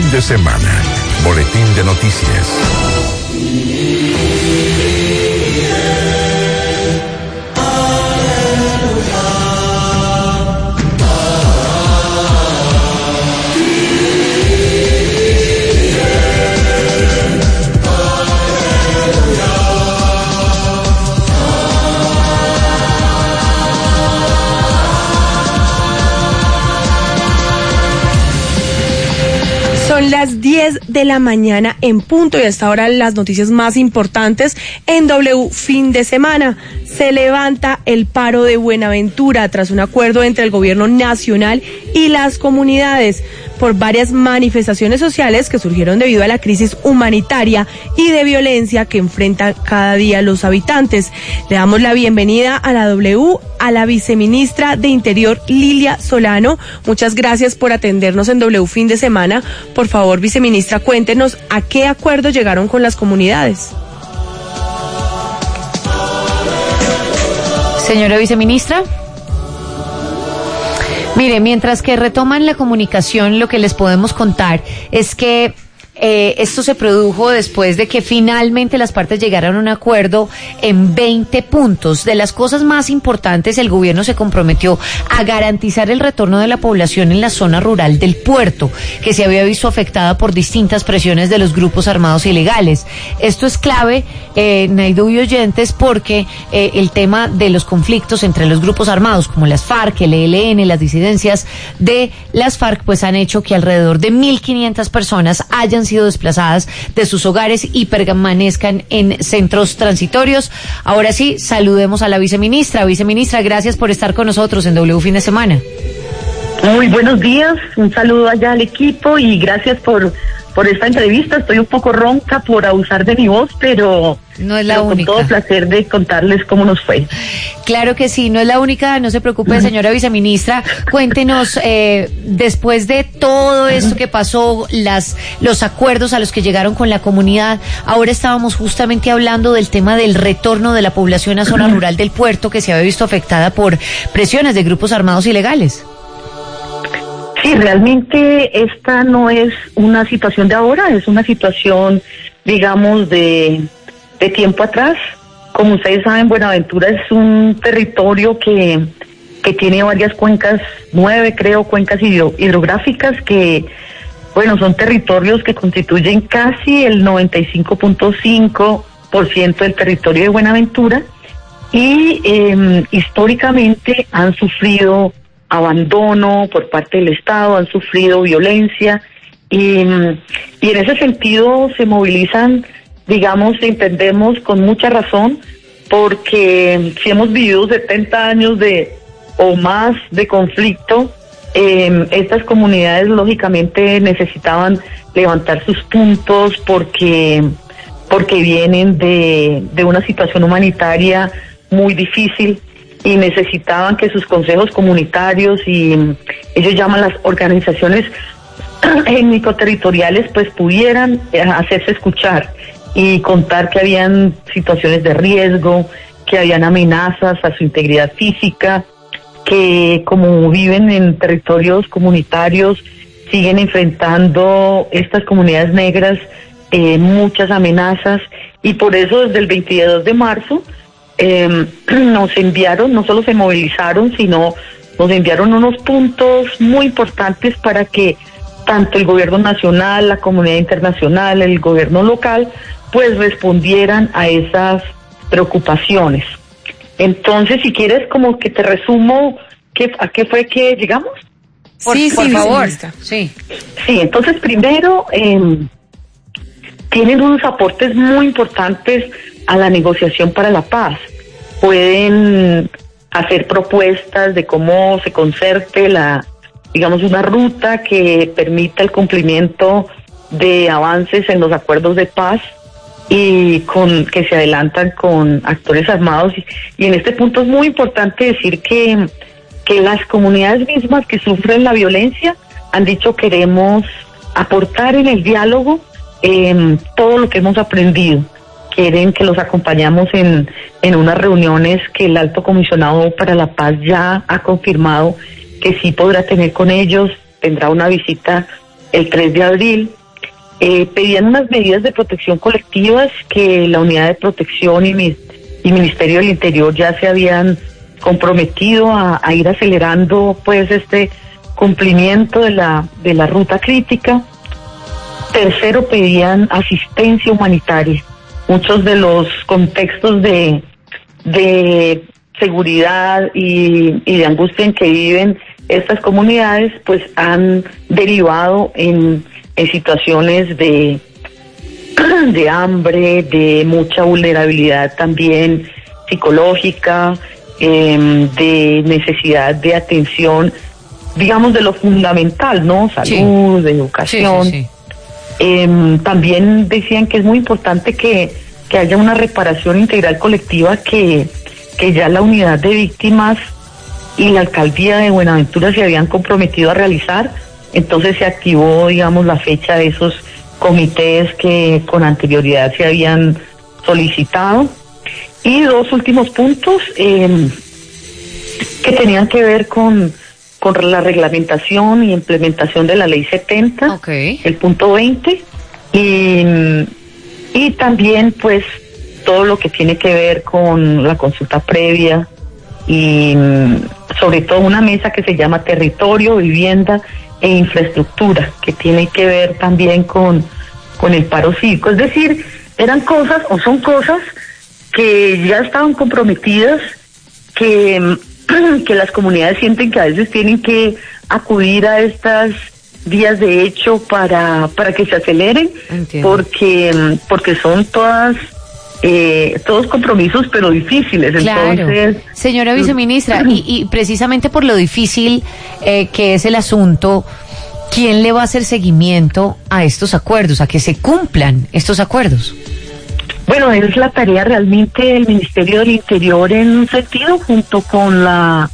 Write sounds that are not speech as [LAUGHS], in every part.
fin de semana. Boletín de noticias. Las 10 de la mañana en punto y hasta ahora las noticias más importantes en W fin de semana. Se levanta el paro de Buenaventura tras un acuerdo entre el gobierno nacional y las comunidades por varias manifestaciones sociales que surgieron debido a la crisis humanitaria y de violencia que enfrentan cada día los habitantes. Le damos la bienvenida a la W a la viceministra de Interior Lilia Solano. Muchas gracias por atendernos en W fin de semana. Por favor, viceministra, cuéntenos a qué acuerdo llegaron con las comunidades. Señora viceministra. Mire, mientras que retoman la comunicación, lo que les podemos contar es que eh, esto se produjo después de que finalmente las partes llegaron a un acuerdo en 20 puntos. De las cosas más importantes, el gobierno se comprometió a garantizar el retorno de la población en la zona rural del puerto, que se había visto afectada por distintas presiones de los grupos armados ilegales. Esto es clave, eh, Naidu y oyentes, porque eh, el tema de los conflictos entre los grupos armados, como las FARC, el ELN, las disidencias de las FARC, pues han hecho que alrededor de 1.500 personas hayan sido desplazadas de sus hogares y permanezcan en centros transitorios. Ahora sí, saludemos a la viceministra. Viceministra, gracias por estar con nosotros en W Fin de Semana. Muy buenos días, un saludo allá al equipo y gracias por por esta entrevista. Estoy un poco ronca por abusar de mi voz, pero no es la pero única. Con todo placer de contarles cómo nos fue. Claro que sí, no es la única, no se preocupe, señora viceministra. Cuéntenos, eh, después de todo esto que pasó, las, los acuerdos a los que llegaron con la comunidad, ahora estábamos justamente hablando del tema del retorno de la población a zona rural del puerto que se había visto afectada por presiones de grupos armados ilegales. Sí, realmente esta no es una situación de ahora, es una situación, digamos, de, de tiempo atrás. Como ustedes saben, Buenaventura es un territorio que, que tiene varias cuencas, nueve creo, cuencas hidro- hidrográficas que, bueno, son territorios que constituyen casi el 95.5% del territorio de Buenaventura y eh, históricamente han sufrido abandono por parte del Estado, han sufrido violencia y, mm, y en ese sentido se movilizan, digamos, entendemos con mucha razón, porque si hemos vivido 70 años de o más de conflicto, eh, estas comunidades lógicamente necesitaban levantar sus puntos porque porque vienen de, de una situación humanitaria muy difícil y necesitaban que sus consejos comunitarios y mm, ellos llaman las organizaciones [CLEARS THROAT] étnico-territoriales pues pudieran eh, hacerse escuchar y contar que habían situaciones de riesgo, que habían amenazas a su integridad física, que como viven en territorios comunitarios siguen enfrentando estas comunidades negras eh, muchas amenazas. Y por eso desde el 22 de marzo eh, [CLEARS THROAT] nos enviaron, no solo se movilizaron, sino nos enviaron unos puntos muy importantes para que tanto el gobierno nacional, la comunidad internacional, el gobierno local, pues respondieran a esas preocupaciones. Entonces, si quieres, como que te resumo qué, a qué fue que llegamos. Por, Sí, por sí, favor. Sí. Sí, entonces primero eh, tienen unos aportes muy importantes a la negociación para la paz. Pueden hacer propuestas de cómo se concerte la, digamos, una ruta que permita el cumplimiento de avances en los acuerdos de paz y con que se adelantan con actores armados y, en este punto es muy importante decir que que las comunidades mismas que sufren la violencia han dicho queremos aportar en el diálogo todo lo que hemos aprendido. Quieren que los acompañamos en, en unas reuniones que el alto comisionado para la paz ya ha confirmado que sí podrá tener con ellos. Tendrá una visita el 3 de abril, eh, pedían unas medidas de protección colectivas que la Unidad de Protección y, y Ministerio del Interior ya se habían comprometido a, ir acelerando pues este cumplimiento de la, de la ruta crítica. Tercero, pedían asistencia humanitaria. Muchos de los contextos de, de seguridad y, y de angustia en que viven estas comunidades, pues han derivado en, en situaciones de, [CLEARS THROAT] de hambre, de mucha vulnerabilidad también psicológica, Em, de necesidad de atención, digamos, de lo fundamental, ¿no? Salud, educación. Em, también decían que es muy importante que, que haya una reparación integral colectiva que, que ya la unidad de víctimas y la alcaldía de Buenaventura se habían comprometido a realizar. Entonces se activó, digamos, la fecha de esos comités que con anterioridad se habían solicitado. Y dos últimos puntos eh, que tenían que ver con, con la reglamentación y implementación de la ley 70, el punto 20, y, y también pues todo lo que tiene que ver con la consulta previa y sobre todo una mesa que se llama territorio, vivienda e infraestructura, que tiene que ver también con, con el paro cívico. Es decir, eran cosas o son cosas que ya estaban comprometidas, que, [CLEARS THROAT] que las comunidades sienten que a veces tienen que acudir a estas vías de hecho para, para que se aceleren, porque, porque son todas eh, todos compromisos, pero difíciles. Entonces, señora viceministra, y, y, precisamente por lo difícil eh, que es el asunto, ¿quién le va a hacer seguimiento a estos acuerdos, a que se cumplan estos acuerdos? Bueno, es la tarea realmente del Ministerio del Interior en un sentido, junto con la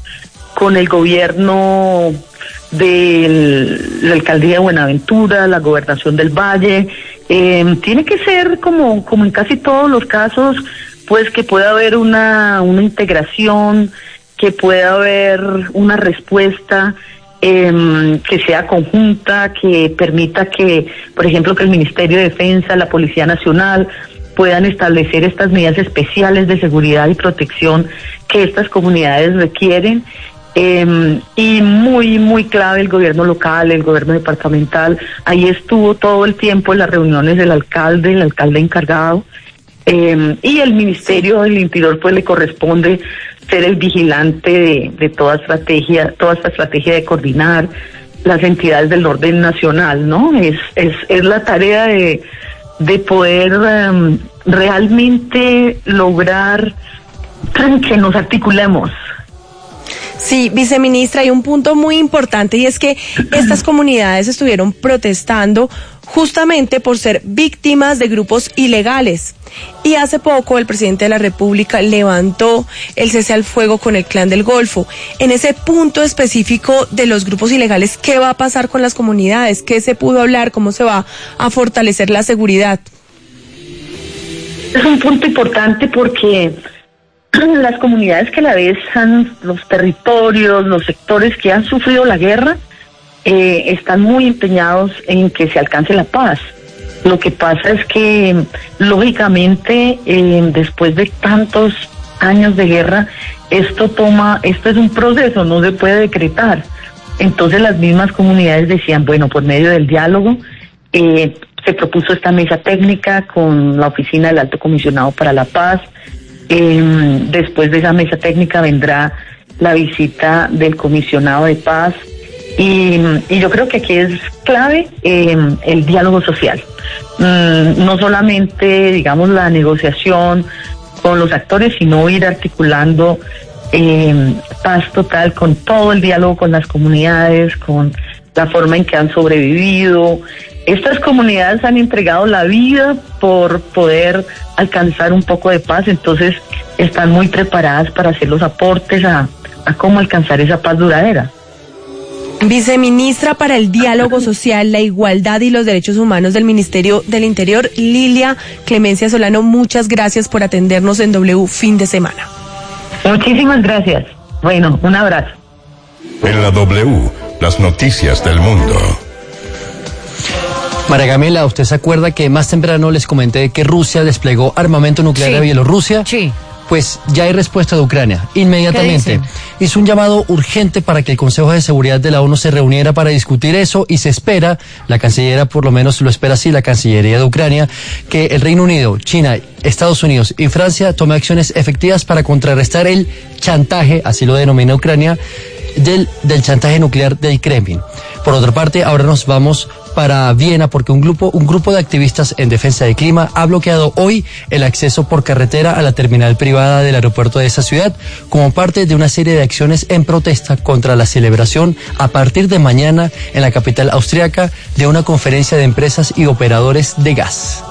con el gobierno de la alcaldía de Buenaventura, la gobernación del Valle. Em, tiene que ser como, como en casi todos los casos, pues que pueda haber una, una integración, que pueda haber una respuesta eh, que sea conjunta, que permita que, por ejemplo, que el Ministerio de Defensa, la Policía Nacional, puedan establecer estas medidas especiales de seguridad y protección que estas comunidades requieren. Em, y muy, muy clave el gobierno local, el gobierno departamental. Ahí estuvo todo el tiempo en las reuniones del alcalde, el alcalde encargado. Em, y el Ministerio del Interior pues le corresponde ser el vigilante de, de toda estrategia, toda esta estrategia de coordinar las entidades del orden nacional, ¿no? Es, es, es la tarea de, de poder em, realmente lograr que nos articulemos. Sí, viceministra, hay un punto muy importante y es que estas [CLEARS THROAT] comunidades estuvieron protestando justamente por ser víctimas de grupos ilegales. Y hace poco el presidente de la República levantó el cese al fuego con el clan del Golfo. En ese punto específico de los grupos ilegales, ¿qué va a pasar con las comunidades? ¿Qué se pudo hablar? ¿Cómo se va a fortalecer la seguridad? Es un punto importante porque [CLEARS THROAT] las comunidades que la besan, los territorios, los sectores que han sufrido la guerra, eh, están muy empeñados en que se alcance la paz. Lo que pasa es que, lógicamente, eh, después de tantos años de guerra, esto toma, esto es un proceso, no se puede decretar. Entonces las mismas comunidades decían, bueno, por medio del diálogo, eh, se propuso esta mesa técnica con la oficina del Alto Comisionado para la Paz. Después de esa mesa técnica vendrá la visita del Comisionado de Paz y, yo creo que aquí es clave em, el diálogo social. Mm, no solamente, digamos, la negociación con los actores, sino ir articulando eh, paz total con todo el diálogo con las comunidades, con la forma en que han sobrevivido. Estas comunidades han entregado la vida por poder alcanzar un poco de paz, entonces están muy preparadas para hacer los aportes a cómo alcanzar esa paz duradera. Viceministra para el Diálogo Social, la Igualdad y los Derechos Humanos del Ministerio del Interior, Lilia Clemencia Solano, muchas gracias por atendernos en W fin de semana. Muchísimas gracias. Bueno, un abrazo. En la W, las noticias del mundo. María Camila, ¿usted se acuerda que más temprano les comenté que Rusia desplegó armamento nuclear Sí. a Bielorrusia? Sí. Pues ya hay respuesta de Ucrania, inmediatamente. ¿Qué Hizo un llamado urgente para que el Consejo de Seguridad de la ONU se reuniera para discutir eso y se espera, la cancillera por lo menos lo espera así, la Cancillería de Ucrania, que el Reino Unido, China, Estados Unidos y Francia tome acciones efectivas para contrarrestar el chantaje, así lo denomina Ucrania, del, del chantaje nuclear del Kremlin. Por otra parte, ahora nos vamos para Viena porque un grupo, un grupo de activistas en defensa del clima ha bloqueado hoy el acceso por carretera a la terminal privada del aeropuerto de esa ciudad como parte de una serie de acciones en protesta contra la celebración a partir de mañana en la capital austriaca de una conferencia de empresas y operadores de gas.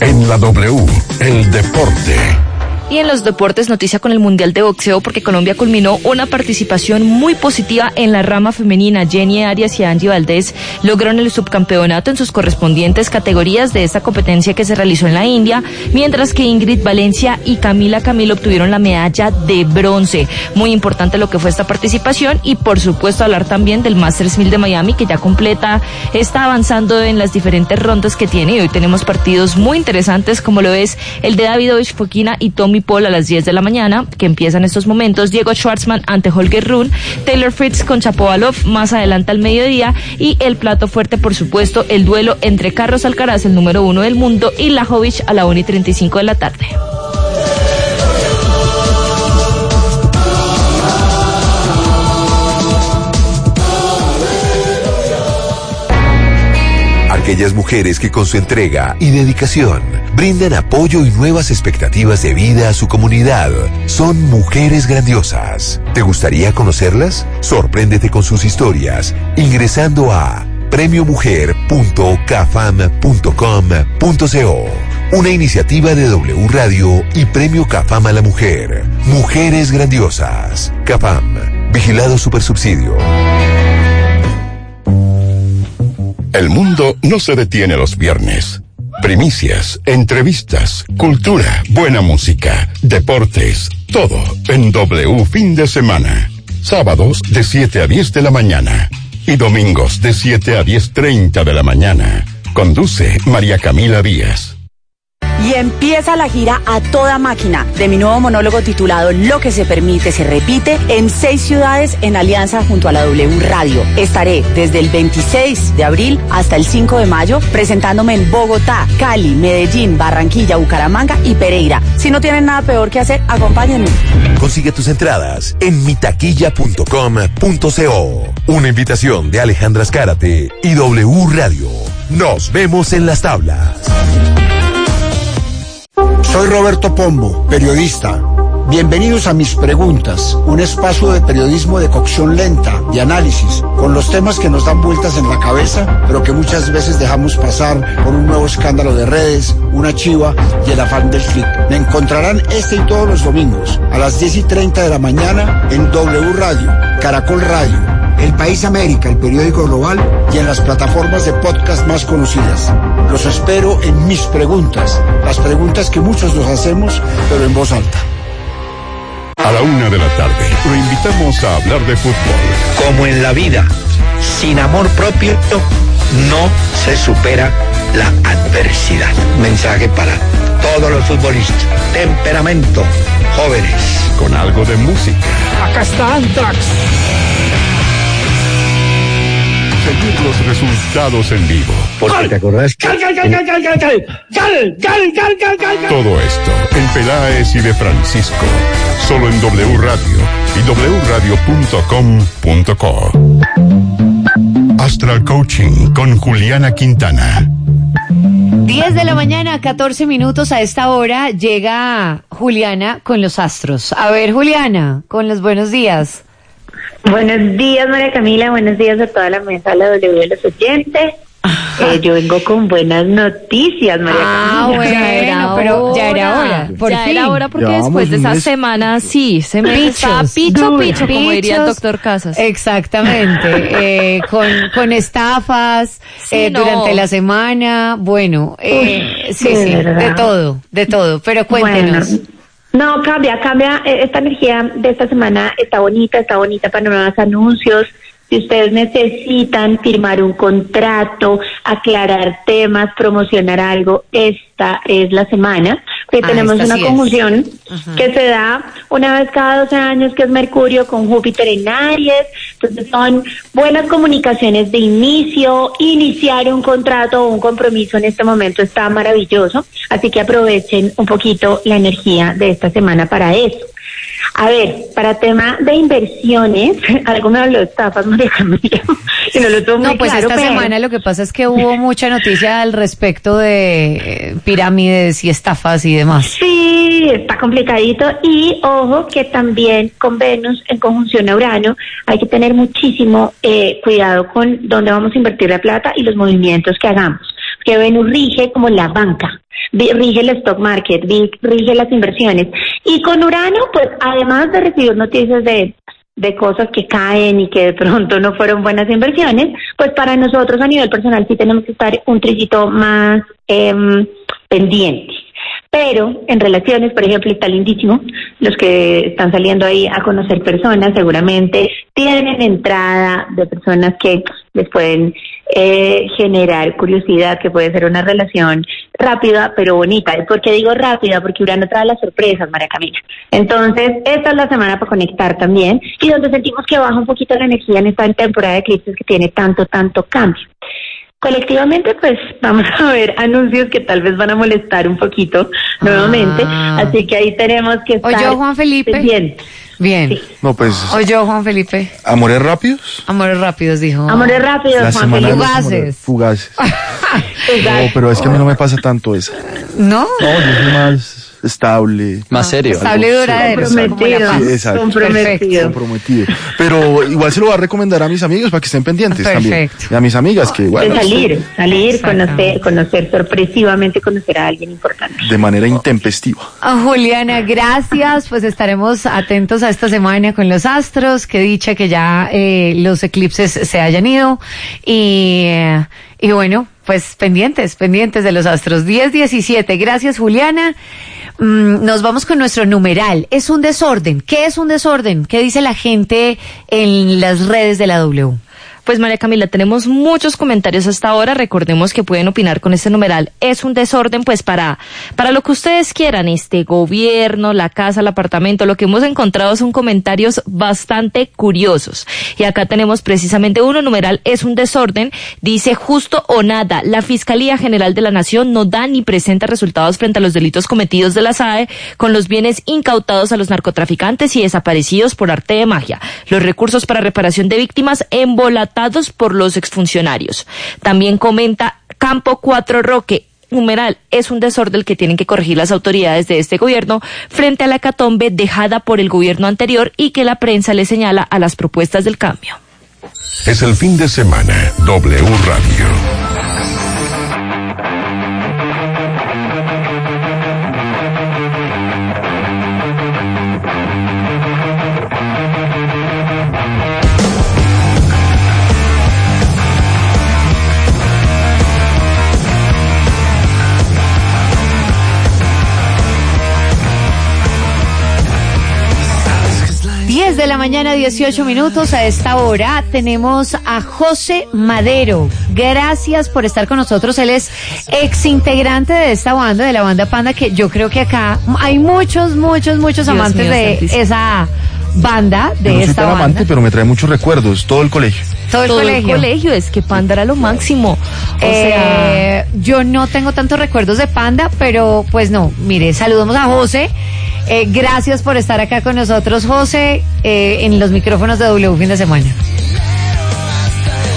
En la W, el deporte. Y en los deportes, noticia con el Mundial de Boxeo, porque Colombia culminó una participación muy positiva en la rama femenina. Jenny Arias y Angie Valdés lograron el subcampeonato en sus correspondientes categorías de esta competencia que se realizó en la India, mientras que Ingrid Valencia y Camila Camilo obtuvieron la medalla de bronce. Muy importante lo que fue esta participación y, por supuesto, hablar también del Masters 1000 de Miami, que ya completa, está avanzando en las diferentes rondas que tiene. Y hoy tenemos partidos muy interesantes, como lo es el de Davidovich Fokina y Tommy Paul a las 10 de la mañana, que empiezan estos momentos. Diego Schwartzman ante Holger Rune, Taylor Fritz con Chapovalov más adelante al mediodía y el plato fuerte, por supuesto, el duelo entre Carlos Alcaraz, el número uno del mundo, y Lajovic a la 1 y 35 de la tarde. Aquellas mujeres que con su entrega y dedicación brindan apoyo y nuevas expectativas de vida a su comunidad son mujeres grandiosas. ¿Te gustaría conocerlas? Sorpréndete con sus historias ingresando a premiomujer.cafam.com.co. Una iniciativa de W Radio y Premio Cafam a la Mujer. Mujeres grandiosas. Cafam. Vigilado Supersubsidio. El mundo no se detiene los viernes. Primicias, entrevistas, cultura, buena música, deportes, todo en W fin de semana. Sábados de 7 a 10 de la mañana y domingos de 7 a 10.30 de la mañana. Conduce María Camila Díaz. Y empieza la gira a toda máquina de mi nuevo monólogo titulado Lo que se permite se repite en seis ciudades en alianza junto a la W Radio. Estaré desde el 26 de abril hasta el 5 de mayo presentándome en Bogotá, Cali, Medellín, Barranquilla, Bucaramanga y Pereira. Si no tienen nada peor que hacer, acompáñenme. Consigue tus entradas en mitaquilla.com.co. Una invitación de Alejandra Escárate y W Radio. Nos vemos en las tablas. Soy Roberto Pombo, periodista. Bienvenidos a Mis Preguntas, un espacio de periodismo de cocción lenta, de análisis, con los temas que nos dan vueltas en la cabeza, pero que muchas veces dejamos pasar por un nuevo escándalo de redes, una chiva y el afán del clic. Me encontrarán este y todos los domingos a las 10 y 30 de la mañana en W Radio, Caracol Radio, El País América, el periódico global y en las plataformas de podcast más conocidas. Los espero en Mis Preguntas, las preguntas que muchos nos hacemos, pero en voz alta. A la una de la tarde, lo invitamos a hablar de fútbol. Como en la vida, sin amor propio no se supera la adversidad. Mensaje para todos los futbolistas. Temperamento, jóvenes. Con algo de música. Acá está Antrax. Seguir los resultados en vivo. Porque te acordás que... Todo esto en Peláez y de Francisco. Solo en W Radio y wradio.com.co. Astral Coaching con Juliana Quintana. 10 de la mañana, 14 minutos a esta hora, llega Juliana con los astros. A ver, Juliana, con los buenos días. Buenos días, María Camila. Buenos días a toda la mesa, a la W de los oyentes. Eh, yo vengo con buenas noticias, María Ah, Camila. bueno, Ya era pero ya era hora. hora. Por ya fin. era hora porque Llevamos después de esa mes. semana, sí, se me Pichos. está picho, picho, como diría el doctor Casas. Exactamente, [LAUGHS] eh, con, con estafas Sí, eh, no. durante la semana, bueno, eh, sí, de sí, verdad. de todo, de todo, pero cuéntenos. Bueno, No, cambia, cambia. Eh, Esta energía de esta semana está bonita, está bonita para nuevos anuncios. Si ustedes necesitan firmar un contrato, aclarar temas, promocionar algo, esta es la semana. Ah, tenemos esta una sí conjunción que se da una vez cada 12 años, que es Mercurio con Júpiter en Aries. Entonces son buenas comunicaciones de inicio. Iniciar un contrato o un compromiso en este momento está maravilloso. Así que aprovechen un poquito la energía de esta semana para eso. A ver, para tema de inversiones, [LAUGHS] algo me habló de estafas, [LAUGHS] María Camila, no lo tuvo No, pues claro, esta pero- semana lo que pasa es que hubo mucha noticia al respecto de eh, pirámides y estafas y demás. Sí, está complicadito. Y ojo que también con Venus en conjunción a Urano hay que tener muchísimo eh, cuidado con dónde vamos a invertir la plata y los movimientos que hagamos. Que Venus rige como la banca, rige el stock market, rige las inversiones. Y con Urano, pues además de recibir noticias de de cosas que caen y que de pronto no fueron buenas inversiones, pues para nosotros a nivel personal sí tenemos que estar un trillito más em, pendientes. Pero en relaciones, por ejemplo, está lindísimo. Los que están saliendo ahí a conocer personas seguramente tienen entrada de personas que les pueden eh, generar curiosidad, que puede ser una relación rápida pero bonita. ¿Y por qué digo rápida? Porque Urano trae las sorpresas, María Camila. Entonces, esta es la semana para conectar también y donde sentimos que baja un poquito la energía en esta temporada de eclipses que tiene tanto, tanto cambio. Colectivamente, pues vamos a ver anuncios que tal vez van a molestar un poquito nuevamente, así que ahí tenemos que estar Oyó Juan Felipe. pendientes. Bien. No, pues. Oyó Juan Felipe. ¿Amores rápidos? Amores rápidos, dijo. Amores rápidos, La Juan Felipe. amores fugaces. [LAUGHS] No, pero es que a mí no me pasa tanto eso. ¿No? No, yo soy más estable. Más serio. Estable y duradero. Sí, exacto. Comprometido. Comprometido. Pero igual se lo voy a recomendar a mis amigos para que estén pendientes también. Perfecto. Y a mis amigas que, bueno, de salir, salir, conocer, conocer sorpresivamente, conocer a alguien importante. de manera intempestiva. Ah, Juliana, gracias. Pues estaremos atentos a esta semana con los astros. Que dicha que ya eh, los eclipses se hayan ido. Y, eh, y bueno, pues pendientes, pendientes de los astros. 10-17. Gracias, Juliana. Mm, nos vamos con nuestro numeral. Es un desorden. ¿Qué es un desorden? ¿Qué dice la gente en las redes de la W? Pues María Camila, tenemos muchos comentarios hasta ahora. Recordemos que pueden opinar con este numeral. Es un desorden, pues para, para lo que ustedes quieran, este gobierno, la casa, el apartamento. Lo que hemos encontrado son comentarios bastante curiosos. Y acá tenemos precisamente uno, numeral es un desorden. Dice justo o nada. La Fiscalía General de la Nación no da ni presenta resultados frente a los delitos cometidos de la SAE con los bienes incautados a los narcotraficantes y desaparecidos por arte de magia. Los recursos para reparación de víctimas por los exfuncionarios. También comenta Campo 4 Roque. Numeral, es un desorden que tienen que corregir las autoridades de este gobierno frente a la catombe dejada por el gobierno anterior y que la prensa le señala a las propuestas del cambio. Es el fin de semana. W Radio. De la mañana, 18 minutos. A esta hora tenemos a José Madero. Gracias por estar con nosotros. Él es ex integrante de esta banda, de la banda Panda, que yo creo que acá hay muchos, muchos, muchos amantes mío, de santísimo. esa banda, Yo de no soy esta tan banda. amante, pero me trae muchos recuerdos. Todo el colegio. Todo el Todo colegio. el colegio, es que Panda era lo máximo. O sea, Eh, yo no tengo tantos recuerdos de Panda, pero pues no, mire, saludamos a José. Eh, gracias por estar acá con nosotros, José, eh, en los micrófonos de W Fin de Semana.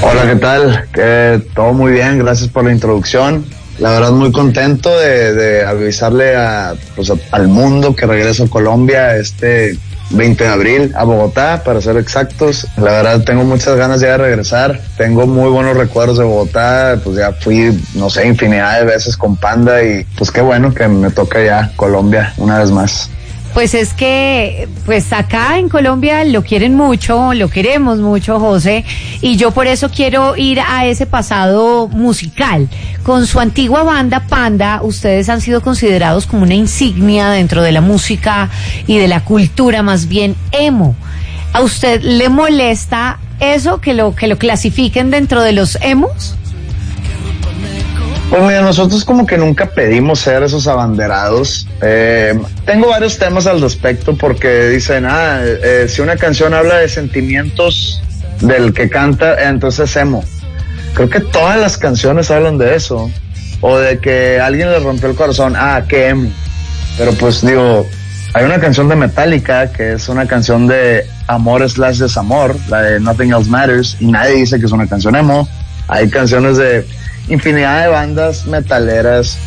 Hola, ¿qué tal? Todo muy bien, gracias por la introducción. La verdad muy contento de, de avisarle a, pues, a- al mundo que regreso a Colombia este 20 de abril a Bogotá, para ser exactos. La verdad tengo muchas ganas ya de regresar. Tengo muy buenos recuerdos de Bogotá. Pues ya fui, no sé, infinidad de veces con Panda y pues qué bueno que me toca ya Colombia una vez más. Pues es que, pues acá en Colombia lo quieren mucho, lo queremos mucho, José, y yo por eso quiero ir a ese pasado musical. Con su antigua banda Panda, ustedes han sido considerados como una insignia dentro de la música y de la cultura, más bien emo. ¿A usted le molesta eso que lo que lo clasifiquen dentro de los emos? Pues mira, nosotros como que nunca pedimos ser esos abanderados. Eh, tengo varios temas al respecto porque dicen, ah, eh, si una canción habla de sentimientos del que canta, entonces emo. Creo que todas las canciones hablan de eso. O de que alguien le rompió el corazón, ah, qué emo. Pero pues digo, hay una canción de Metallica que es una canción de amor slash desamor, la de Nothing Else Matters, y nadie dice que es una canción emo. Hay canciones de infinidad de bandas metaleras,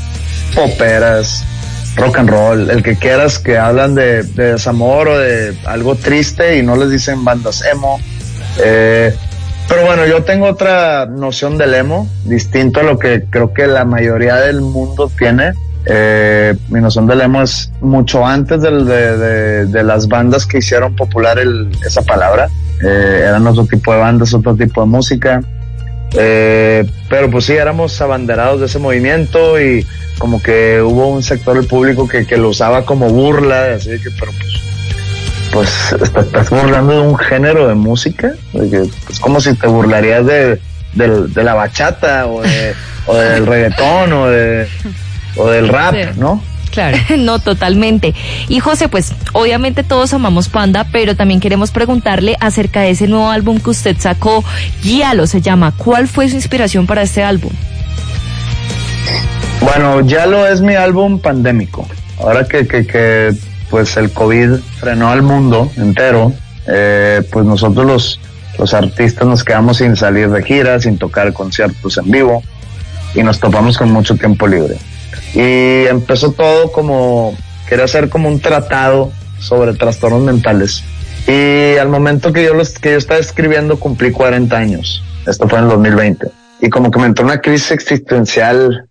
poperas, rock and roll, el que quieras que hablan de, desamor o de algo triste y no les dicen bandas emo. Eh, pero bueno, yo tengo otra noción del emo, distinto a lo que creo que la mayoría del mundo tiene. Eh, mi noción del emo es mucho antes de, de, las bandas que hicieron popular esa palabra. Eh, eran otro tipo de bandas, otro tipo de música. Eh, pero pues sí, éramos abanderados de ese movimiento y como que hubo un sector del público que, que lo usaba como burla, así que, pero pues, pues estás burlando de un género de música, es como si te burlarías de, de, la bachata o, de, o del [LAUGHS] reggaetón o, de, o del rap, ¿no? Claro. [LAUGHS] no, totalmente. Y José, pues obviamente todos amamos Panda, pero también queremos preguntarle acerca de ese nuevo álbum que usted sacó, Guíalo se llama. ¿Cuál fue su inspiración para este álbum? Bueno, Yalo es mi álbum pandémico. Ahora que, que, que pues el COVID frenó al mundo entero, eh, pues nosotros los, los artistas nos quedamos sin salir de gira, sin tocar conciertos en vivo y nos topamos con mucho tiempo libre. Y empezó todo como, quería hacer como un tratado sobre trastornos mentales. Y al momento que yo, los, que yo estaba escribiendo cumplí 40 años. Esto fue en el 2020. Y como que me entró una crisis existencial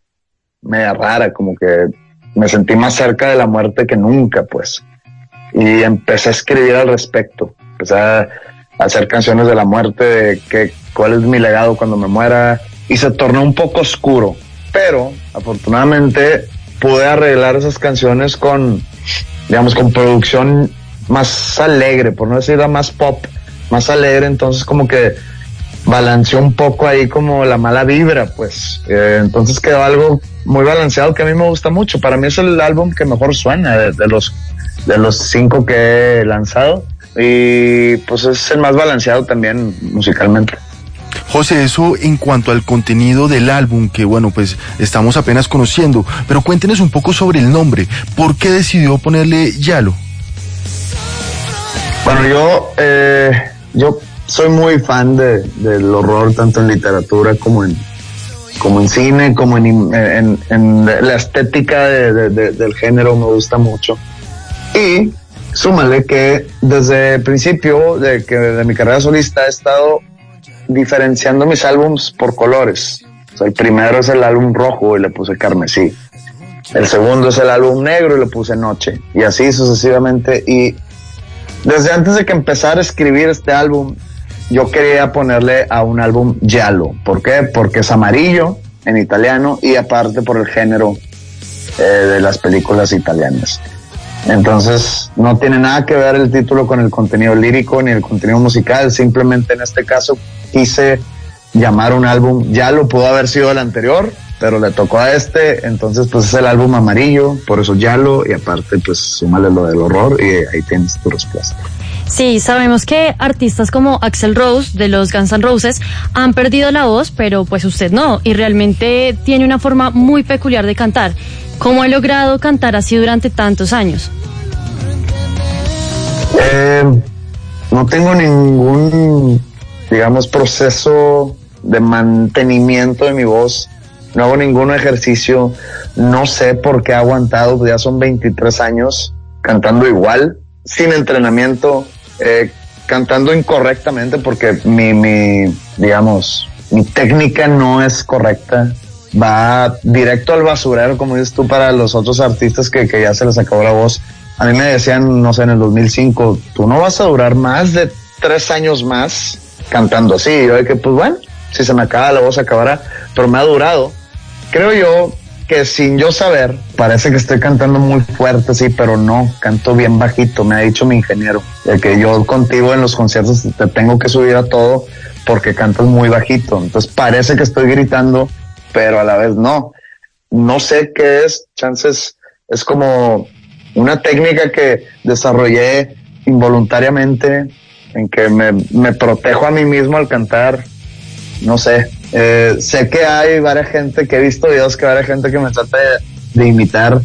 media rara, como que me sentí más cerca de la muerte que nunca, pues. Y empecé a escribir al respecto. Empecé a hacer canciones de la muerte, de que, cuál es mi legado cuando me muera. Y se tornó un poco oscuro pero afortunadamente pude arreglar esas canciones con, digamos, con producción más alegre, por no decir más pop, más alegre, entonces como que balanceó un poco ahí como la mala vibra, pues. Eh, entonces quedó algo muy balanceado que a mí me gusta mucho. Para mí es el álbum que mejor suena de, los de los cinco que he lanzado y pues es el más balanceado también musicalmente. José, eso en cuanto al contenido del álbum, que bueno, pues estamos apenas conociendo, pero cuéntenos un poco sobre el nombre. ¿Por qué decidió ponerle Yalo? Bueno, yo, eh, yo soy muy fan de, del horror, tanto en literatura como en, como en cine, como en, la estética del género, me gusta mucho. Y súmale que desde el principio de, que, de mi carrera solista he estado diferenciando mis álbums por colores. el primero es el álbum rojo y le puse carmesí. El segundo es el álbum negro y le puse noche. Y así sucesivamente. Y desde antes de que empezara a escribir este álbum, yo quería ponerle a un álbum giallo. ¿Por qué? Porque es amarillo en italiano y aparte por el género eh, de las películas italianas. Entonces, no tiene nada que ver el título con el contenido lírico ni el contenido musical, simplemente en este caso quise llamar un álbum, ya lo pudo haber sido el anterior, pero le tocó a este, entonces pues es el álbum amarillo, por eso ya lo, y aparte pues súmale lo del horror y ahí tienes tu respuesta. Sí, sabemos que artistas como Axel Rose de los Guns N' Roses han perdido la voz, pero pues usted no, y realmente tiene una forma muy peculiar de cantar. ¿Cómo ha logrado cantar así durante tantos años? Eh, no tengo ningún, digamos, proceso de mantenimiento de mi voz. No hago ningún ejercicio. No sé por qué he aguantado. Ya son 23 años cantando igual, sin entrenamiento, eh, cantando incorrectamente porque mi, mi, digamos, mi técnica no es correcta va directo al basurero, como dices tú, para los otros artistas que, que ya se les acabó la voz. a mí me decían, no sé, en el 2005, tú no vas a durar más de tres años más cantando así. Y yo de que, pues bueno, si se me acaba la voz acabará, pero me ha durado. Creo yo que sin yo saber, parece que estoy cantando muy fuerte, sí, pero no, canto bien bajito, me ha dicho mi ingeniero, de que yo contigo en los conciertos te tengo que subir a todo porque cantas muy bajito. Entonces parece que estoy gritando, pero a la vez no. No sé qué es, chances, es como una técnica que desarrollé involuntariamente en que me, me protejo a mí mismo al cantar. No sé, eh, sé que hay varias gente que he visto videos que varias gente que me trata de, imitar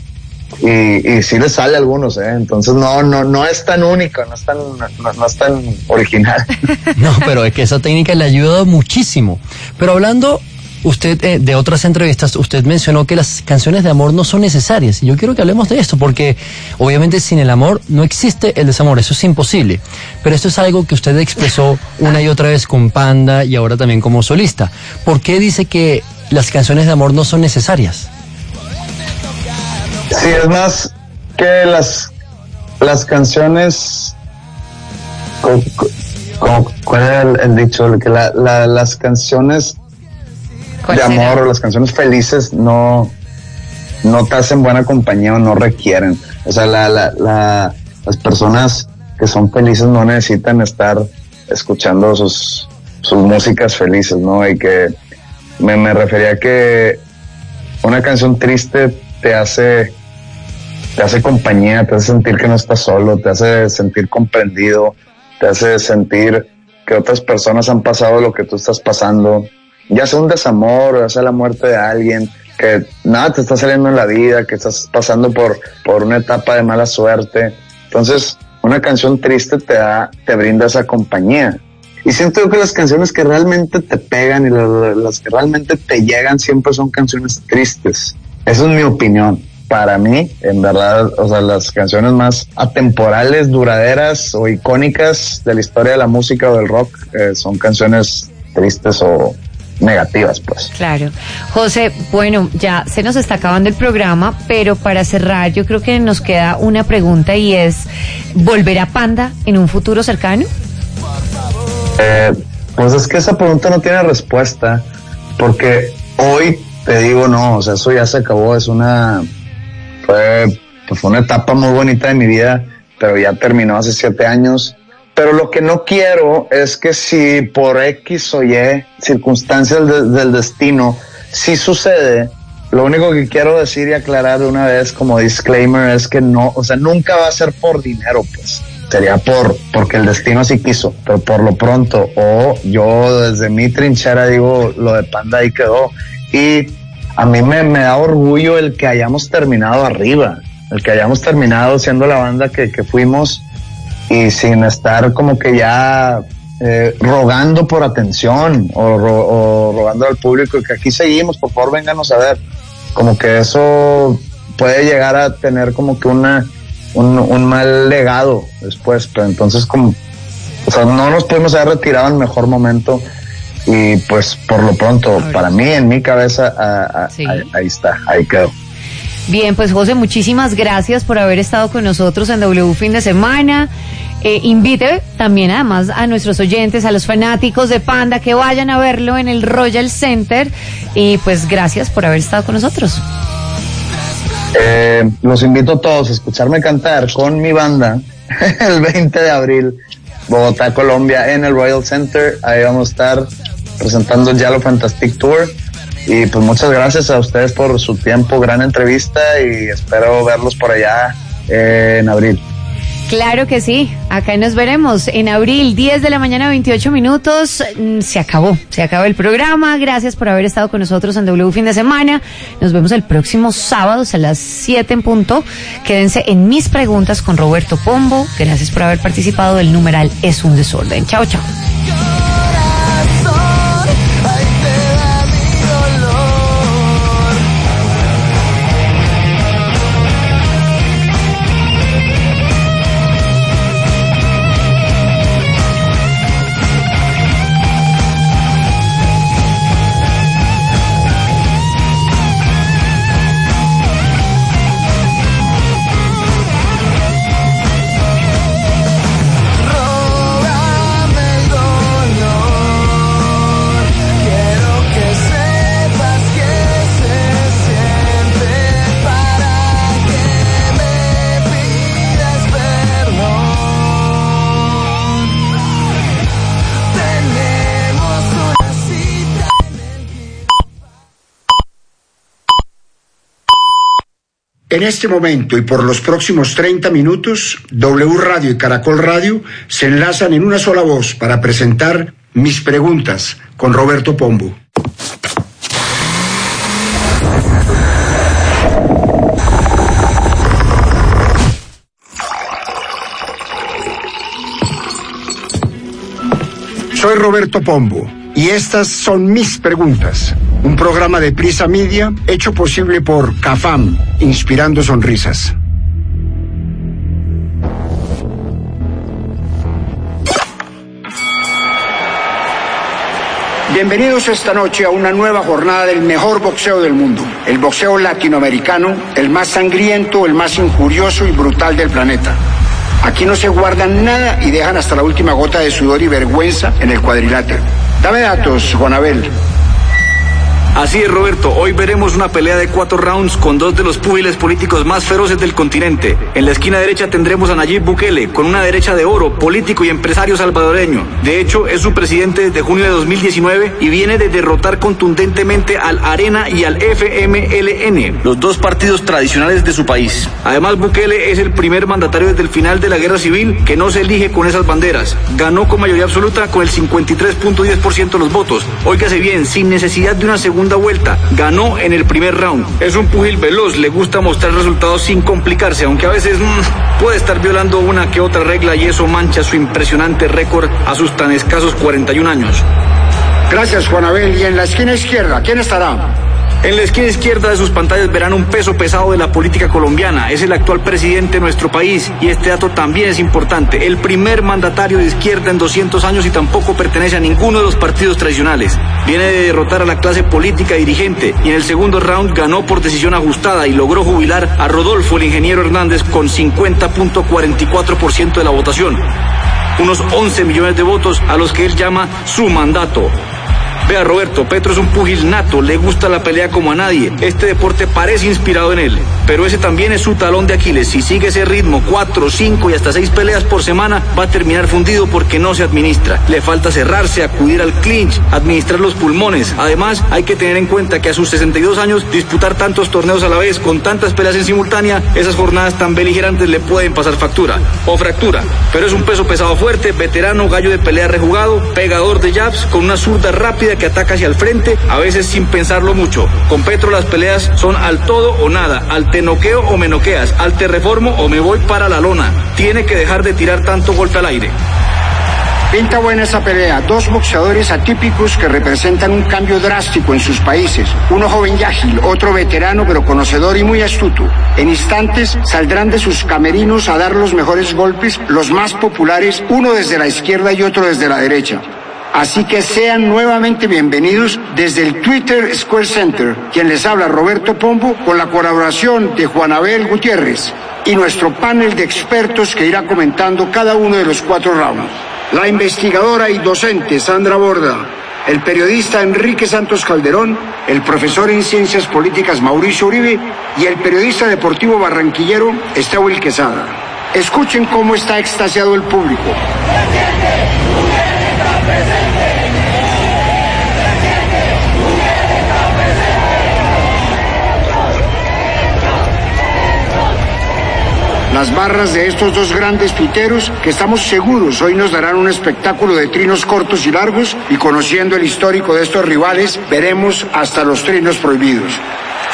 y, y sí le sale a algunos, ¿eh? Entonces no, no, no es tan único, no es tan, no, no es tan original. [LAUGHS] No, pero es que esa técnica le ayuda muchísimo. Pero hablando usted eh, de otras entrevistas, usted mencionó que las canciones de amor no son necesarias. Y yo quiero que hablemos de esto, porque obviamente sin el amor no existe el desamor, eso es imposible. Pero esto es algo que usted expresó una y otra vez con Panda y ahora también como solista. ¿Por qué dice que las canciones de amor no son necesarias? Sí, es más que las, las canciones... co- co- co- ¿Cuál era el, dicho? Que la- la- las canciones ¿Cuál de amor o las canciones felices no, no te hacen buena compañía o no requieren. O sea, la, la, la- las personas que son felices no necesitan estar escuchando sus, sus músicas felices, ¿no? Y que me, me refería a que una canción triste te hace, te hace compañía, te hace sentir que no estás solo, te hace sentir comprendido, te hace sentir que otras personas han pasado lo que tú estás pasando, ya sea un desamor, ya sea la muerte de alguien, que nada te está saliendo en la vida, que estás pasando por, por una etapa de mala suerte. Entonces, una canción triste te da, te brinda esa compañía. Y siento que las canciones que realmente te pegan y las, las que realmente te llegan siempre son canciones tristes. Esa es mi opinión. Para mí, en verdad, o sea, las canciones más atemporales, duraderas o icónicas de la historia de la música o del rock eh, son canciones tristes o negativas, pues. Claro. José, bueno, ya se nos está acabando el programa, pero para cerrar yo creo que nos queda una pregunta y es, ¿volverá Panda en un futuro cercano? Eh, pues es que esa pregunta no tiene respuesta, porque hoy te digo no, o sea, eso ya se acabó, es una, fue, pues fue una etapa muy bonita de mi vida, pero ya terminó hace siete años. Pero lo que no quiero es que si por X o Y circunstancias de- del destino, si sucede, lo único que quiero decir y aclarar de una vez como disclaimer es que no, o sea, nunca va a ser por dinero, pues. Sería por, porque el destino así quiso, pero por lo pronto, o yo desde mi trinchera digo, lo de Panda ahí quedó. Y a mí me, me da orgullo el que hayamos terminado arriba, el que hayamos terminado siendo la banda que, que fuimos y sin estar como que ya eh, rogando por atención o, ro- o rogando al público que aquí seguimos, por favor vénganos a ver. Como que eso puede llegar a tener como que una un, un mal legado después, pero entonces como o sea, no nos pudimos haber retirado en mejor momento y pues por lo pronto, para mí, en mi cabeza, a- a- ahí, ahí está, ahí quedó. Bien, pues José, muchísimas gracias por haber estado con nosotros en W Fin de Semana. Eh, invite también además a nuestros oyentes, a los fanáticos de Panda que vayan a verlo en el Royal Center y pues gracias por haber estado con nosotros. Eh, los invito a todos a escucharme cantar con mi banda [LAUGHS] el 20 de abril, Bogotá, Colombia, en el Royal Center. Ahí vamos a estar presentando el Yalo Fantastic Tour. Y pues muchas gracias a ustedes por su tiempo, gran entrevista y espero verlos por allá en abril. Claro que sí, acá nos veremos en abril, 10 de la mañana, 28 minutos. Mm, Se acabó, se acabó el programa. Gracias por haber estado con nosotros en W Fin de Semana. Nos vemos el próximo sábado a las 7 en punto. Quédense en mis preguntas con Roberto Pombo. Gracias por haber participado. El numeral es un desorden. Chao, chao. En este momento y por los próximos 30 minutos, W Radio y Caracol Radio se enlazan en una sola voz para presentar mis preguntas con Roberto Pombo. Soy Roberto Pombo y estas son mis preguntas. Un programa de Prisa Media hecho posible por CAFAM, inspirando sonrisas. Bienvenidos esta noche a una nueva jornada del mejor boxeo del mundo, el boxeo latinoamericano, el más sangriento, el más injurioso y brutal del planeta. Aquí no se guardan nada y dejan hasta la última gota de sudor y vergüenza en el cuadrilátero. Dame datos, Juan Abel. Así es, Roberto. Hoy veremos una pelea de cuatro rounds con dos de los púgiles políticos más feroces del continente. En la esquina derecha tendremos a Nayib Bukele, con una derecha de oro, político y empresario salvadoreño. De hecho, es su presidente desde junio de 2019 y viene de derrotar contundentemente al Arena y al FMLN, los dos partidos tradicionales de su país. Además, Bukele es el primer mandatario desde el final de la guerra civil que no se elige con esas banderas. Ganó con mayoría absoluta con el 53.10% de los votos. Óigase bien, sin necesidad de una segunda segunda vuelta. Ganó en el primer round. Es un pugil veloz, le gusta mostrar resultados sin complicarse, aunque a veces mmm, puede estar violando una que otra regla y eso mancha su impresionante récord a sus tan escasos 41 años. Gracias, Juan Abel. Y en la esquina izquierda, ¿quién estará? En la esquina izquierda de sus pantallas verán un peso pesado de la política colombiana. Es el actual presidente de nuestro país y este dato también es importante. El primer mandatario de izquierda en 200 años y tampoco pertenece a ninguno de los partidos tradicionales. Viene de derrotar a la clase política dirigente y en el segundo round ganó por decisión ajustada y logró jubilar a Rodolfo el ingeniero Hernández con 50.44% de la votación. Unos 11 millones de votos a los que él llama su mandato. Vea, Roberto, Petro es un pugil nato, le gusta la pelea como a nadie. Este deporte parece inspirado en él, pero ese también es su talón de Aquiles. Si sigue ese ritmo, cuatro, cinco y hasta seis peleas por semana, va a terminar fundido porque no se administra. Le falta cerrarse, acudir al clinch, administrar los pulmones. Además, hay que tener en cuenta que a sus 62 años, disputar tantos torneos a la vez, con tantas peleas en simultánea, esas jornadas tan beligerantes le pueden pasar factura o fractura. Pero es un peso pesado fuerte, veterano, gallo de pelea rejugado, pegador de jabs, con una zurda rápida que ataca hacia el frente, a veces sin pensarlo mucho. Con Petro las peleas son al todo o nada, al te noqueo o me noqueas, al te reformo o me voy para la lona. Tiene que dejar de tirar tanto golpe al aire. Pinta buena esa pelea. Dos boxeadores atípicos que representan un cambio drástico en sus países. Uno joven y ágil, otro veterano pero conocedor y muy astuto. En instantes saldrán de sus camerinos a dar los mejores golpes, los más populares, uno desde la izquierda y otro desde la derecha. Así que sean nuevamente bienvenidos desde el Twitter Square Center, quien les habla Roberto Pombo, con la colaboración de Juan Abel Gutiérrez y nuestro panel de expertos que irá comentando cada uno de los cuatro rounds. La investigadora y docente Sandra Borda, el periodista Enrique Santos Calderón, el profesor en ciencias políticas Mauricio Uribe y el periodista deportivo barranquillero Esteban Quesada. Escuchen cómo está extasiado el público. Las barras de estos dos grandes tuiteros que estamos seguros hoy nos darán un espectáculo de trinos cortos y largos y conociendo el histórico de estos rivales veremos hasta los trinos prohibidos.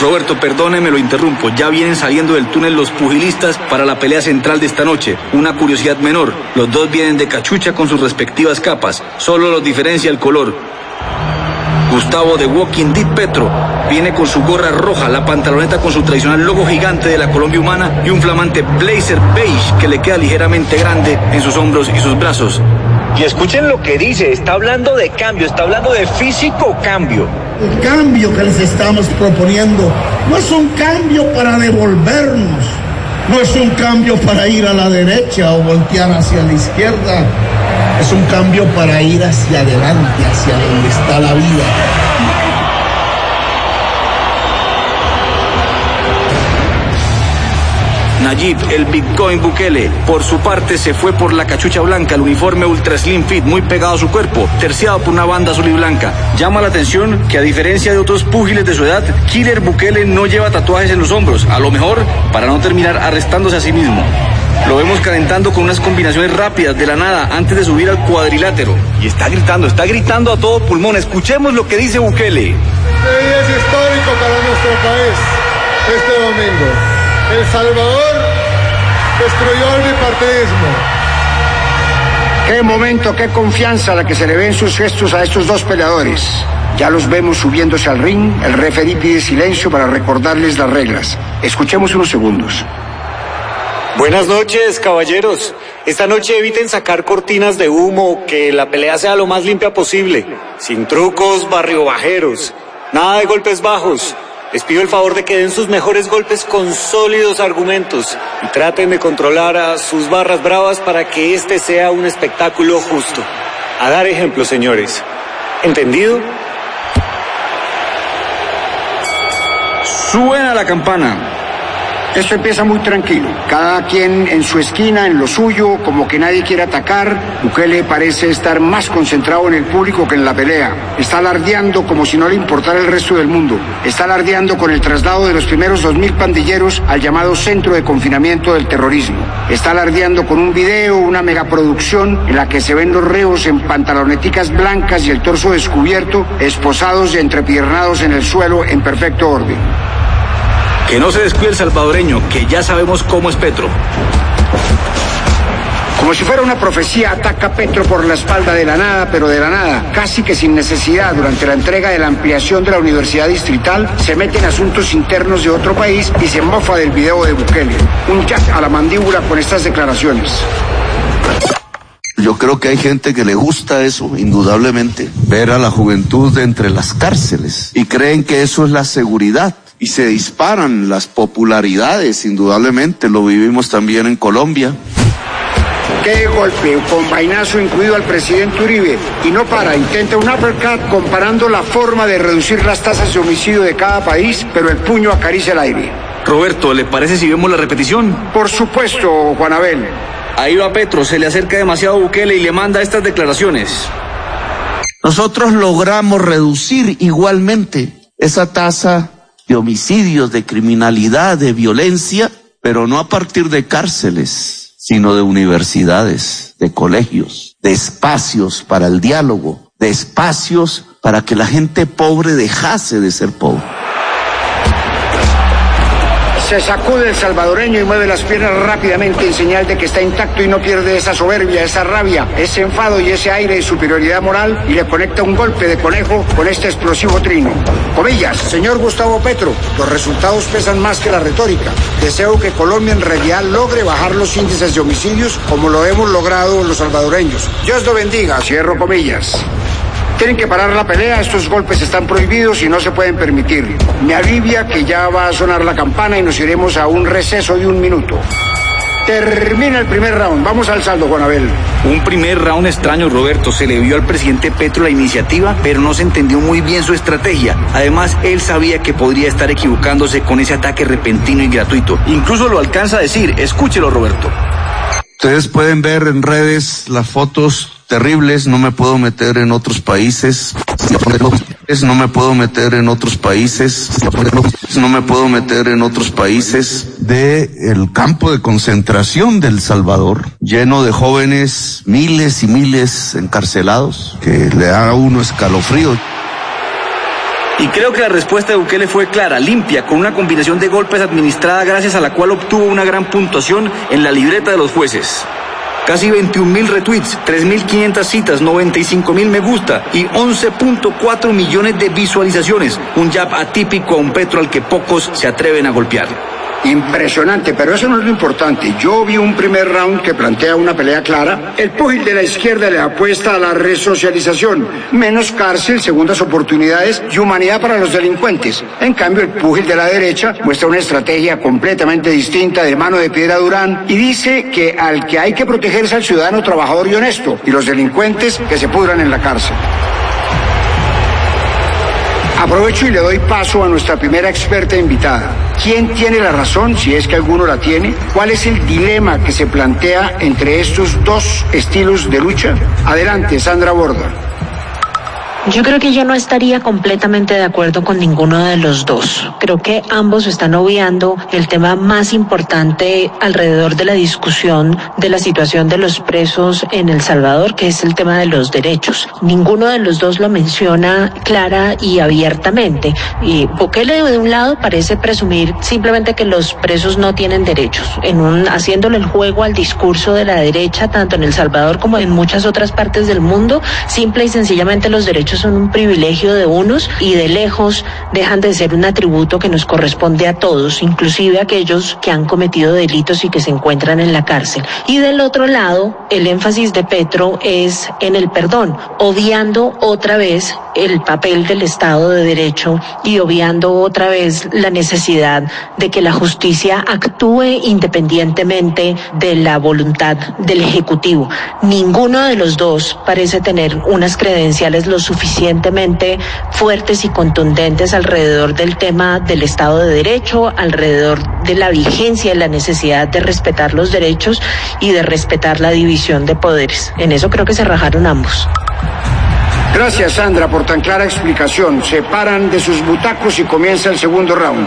Roberto, perdóneme, lo interrumpo. Ya vienen saliendo del túnel los pugilistas para la pelea central de esta noche. Una curiosidad menor. Los dos vienen de cachucha con sus respectivas capas. Solo los diferencia el color. Gustavo de Walking Dead Petro viene con su gorra roja, la pantaloneta con su tradicional logo gigante de la Colombia humana y un flamante blazer beige que le queda ligeramente grande en sus hombros y sus brazos. Y escuchen lo que dice, está hablando de cambio, está hablando de físico cambio. El cambio que les estamos proponiendo no es un cambio para devolvernos, no es un cambio para ir a la derecha o voltear hacia la izquierda, es un cambio para ir hacia adelante, hacia donde está la vida. Nayib, el Bitcoin Bukele. Por su parte, se fue por la cachucha blanca, el uniforme ultra slim fit, muy pegado a su cuerpo, terciado por una banda azul y blanca. Llama la atención que, a diferencia de otros púgiles de su edad, Killer Bukele no lleva tatuajes en los hombros, a lo mejor para no terminar arrestándose a sí mismo. Lo vemos calentando con unas combinaciones rápidas de la nada antes de subir al cuadrilátero. Y está gritando, está gritando a todo pulmón. Escuchemos lo que dice Bukele. Este día es histórico para nuestro país. Este domingo. El Salvador destruyó el bipartidismo. Qué momento, qué confianza la que se le ve en sus gestos a estos dos peleadores. Ya los vemos subiéndose al ring. El referí pide silencio para recordarles las reglas. Escuchemos unos segundos. Buenas noches, caballeros. Esta noche eviten sacar cortinas de humo, que la pelea sea lo más limpia posible. Sin trucos barrio bajeros. Nada de golpes bajos. Les pido el favor de que den sus mejores golpes con sólidos argumentos y traten de controlar a sus barras bravas para que este sea un espectáculo justo. A dar ejemplo, señores. ¿Entendido? Suena la campana. Esto empieza muy tranquilo. Cada quien en su esquina, en lo suyo, como que nadie quiere atacar. Bukele parece estar más concentrado en el público que en la pelea. Está alardeando como si no le importara el resto del mundo. Está alardeando con el traslado de los primeros 2.000 pandilleros al llamado centro de confinamiento del terrorismo. Está alardeando con un video, una megaproducción en la que se ven los reos en pantaloneticas blancas y el torso descubierto, esposados y entrepiernados en el suelo en perfecto orden. Que no se descuide el salvadoreño, que ya sabemos cómo es Petro. Como si fuera una profecía, ataca a Petro por la espalda de la nada, pero de la nada, casi que sin necesidad, durante la entrega de la ampliación de la Universidad Distrital, se mete en asuntos internos de otro país y se mofa del video de Bukele. Un jack a la mandíbula con estas declaraciones. Yo creo que hay gente que le gusta eso, indudablemente, ver a la juventud de entre las cárceles y creen que eso es la seguridad y se disparan las popularidades, indudablemente, lo vivimos también en Colombia. Qué golpe, con vainazo incluido al presidente Uribe. Y no para, intenta un uppercut comparando la forma de reducir las tasas de homicidio de cada país, pero el puño acaricia el aire. Roberto, ¿le parece si vemos la repetición? Por supuesto, Juan Abel. Ahí va Petro, se le acerca demasiado a Bukele y le manda estas declaraciones. Nosotros logramos reducir igualmente esa tasa de homicidios, de criminalidad, de violencia, pero no a partir de cárceles, sino de universidades, de colegios, de espacios para el diálogo, de espacios para que la gente pobre dejase de ser pobre. Se sacude el salvadoreño y mueve las piernas rápidamente en señal de que está intacto y no pierde esa soberbia, esa rabia, ese enfado y ese aire de superioridad moral y le conecta un golpe de conejo con este explosivo trino. Comillas, señor Gustavo Petro, los resultados pesan más que la retórica. Deseo que Colombia en realidad logre bajar los índices de homicidios como lo hemos logrado los salvadoreños. Dios lo bendiga, cierro comillas. Tienen que parar la pelea, estos golpes están prohibidos y no se pueden permitir. Me alivia que ya va a sonar la campana y nos iremos a un receso de un minuto. Termina el primer round. Vamos al saldo, Juan Abel. Un primer round extraño, Roberto. Se le vio al presidente Petro la iniciativa, pero no se entendió muy bien su estrategia. Además, él sabía que podría estar equivocándose con ese ataque repentino y gratuito. Incluso lo alcanza a decir. Escúchelo, Roberto. Ustedes pueden ver en redes las fotos terribles, no me puedo meter en otros países, no me puedo meter en otros países, no me puedo meter en otros países de el campo de concentración del Salvador, lleno de jóvenes, miles y miles encarcelados, que le da a uno escalofrío. Y creo que la respuesta de Bukele fue clara, limpia, con una combinación de golpes administrada gracias a la cual obtuvo una gran puntuación en la libreta de los jueces. Casi 21 mil retweets, 3.500 citas, 95 mil me gusta y 11.4 millones de visualizaciones. Un jab atípico a un Petro al que pocos se atreven a golpear. Impresionante, pero eso no es lo importante. Yo vi un primer round que plantea una pelea clara. El púgil de la izquierda le apuesta a la resocialización, menos cárcel, segundas oportunidades y humanidad para los delincuentes. En cambio, el púgil de la derecha muestra una estrategia completamente distinta de mano de piedra Durán y dice que al que hay que proteger es al ciudadano trabajador y honesto y los delincuentes que se pudran en la cárcel. Aprovecho y le doy paso a nuestra primera experta invitada. ¿Quién tiene la razón, si es que alguno la tiene? ¿Cuál es el dilema que se plantea entre estos dos estilos de lucha? Adelante, Sandra Borda. Yo creo que yo no estaría completamente de acuerdo con ninguno de los dos. Creo que ambos están obviando el tema más importante alrededor de la discusión de la situación de los presos en El Salvador, que es el tema de los derechos. Ninguno de los dos lo menciona clara y abiertamente. Y Bukele de un lado parece presumir simplemente que los presos no tienen derechos, en un haciéndole el juego al discurso de la derecha tanto en El Salvador como en muchas otras partes del mundo, simple y sencillamente los derechos son un privilegio de unos y de lejos dejan de ser un atributo que nos corresponde a todos, inclusive a aquellos que han cometido delitos y que se encuentran en la cárcel. Y del otro lado, el énfasis de Petro es en el perdón, obviando otra vez el papel del Estado de Derecho y obviando otra vez la necesidad de que la justicia actúe independientemente de la voluntad del Ejecutivo. Ninguno de los dos parece tener unas credenciales lo suficientemente fuertes y contundentes alrededor del tema del Estado de Derecho, alrededor de la vigencia y la necesidad de respetar los derechos y de respetar la división de poderes. En eso creo que se rajaron ambos. Gracias, Sandra, por tan clara explicación. Se paran de sus butacos y comienza el segundo round.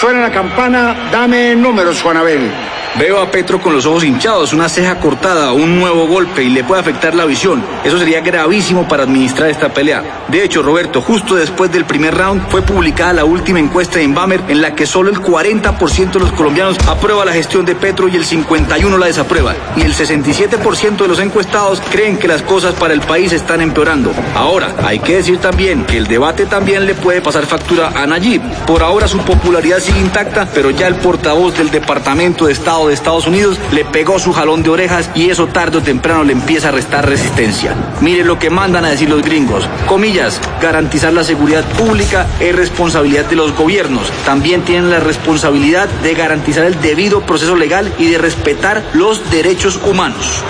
Suena la campana, dame números, Juanabel. Veo a Petro con los ojos hinchados, una ceja cortada, un nuevo golpe y le puede afectar la visión. Eso sería gravísimo para administrar esta pelea. De hecho, Roberto, justo después del primer round fue publicada la última encuesta de Inbamer en la que solo el 40% de los colombianos aprueba la gestión de Petro y el 51% la desaprueba. Y el 67% de los encuestados creen que las cosas para el país están empeorando. Ahora, hay que decir también que el debate también le puede pasar factura a Nayib. Por ahora su popularidad sigue intacta, pero ya el portavoz del Departamento de Estado de Estados Unidos le pegó su jalón de orejas y eso tarde o temprano le empieza a restar resistencia. Mire lo que mandan a decir los gringos. Comillas, garantizar la seguridad pública es responsabilidad de los gobiernos. También tienen la responsabilidad de garantizar el debido proceso legal y de respetar los derechos humanos.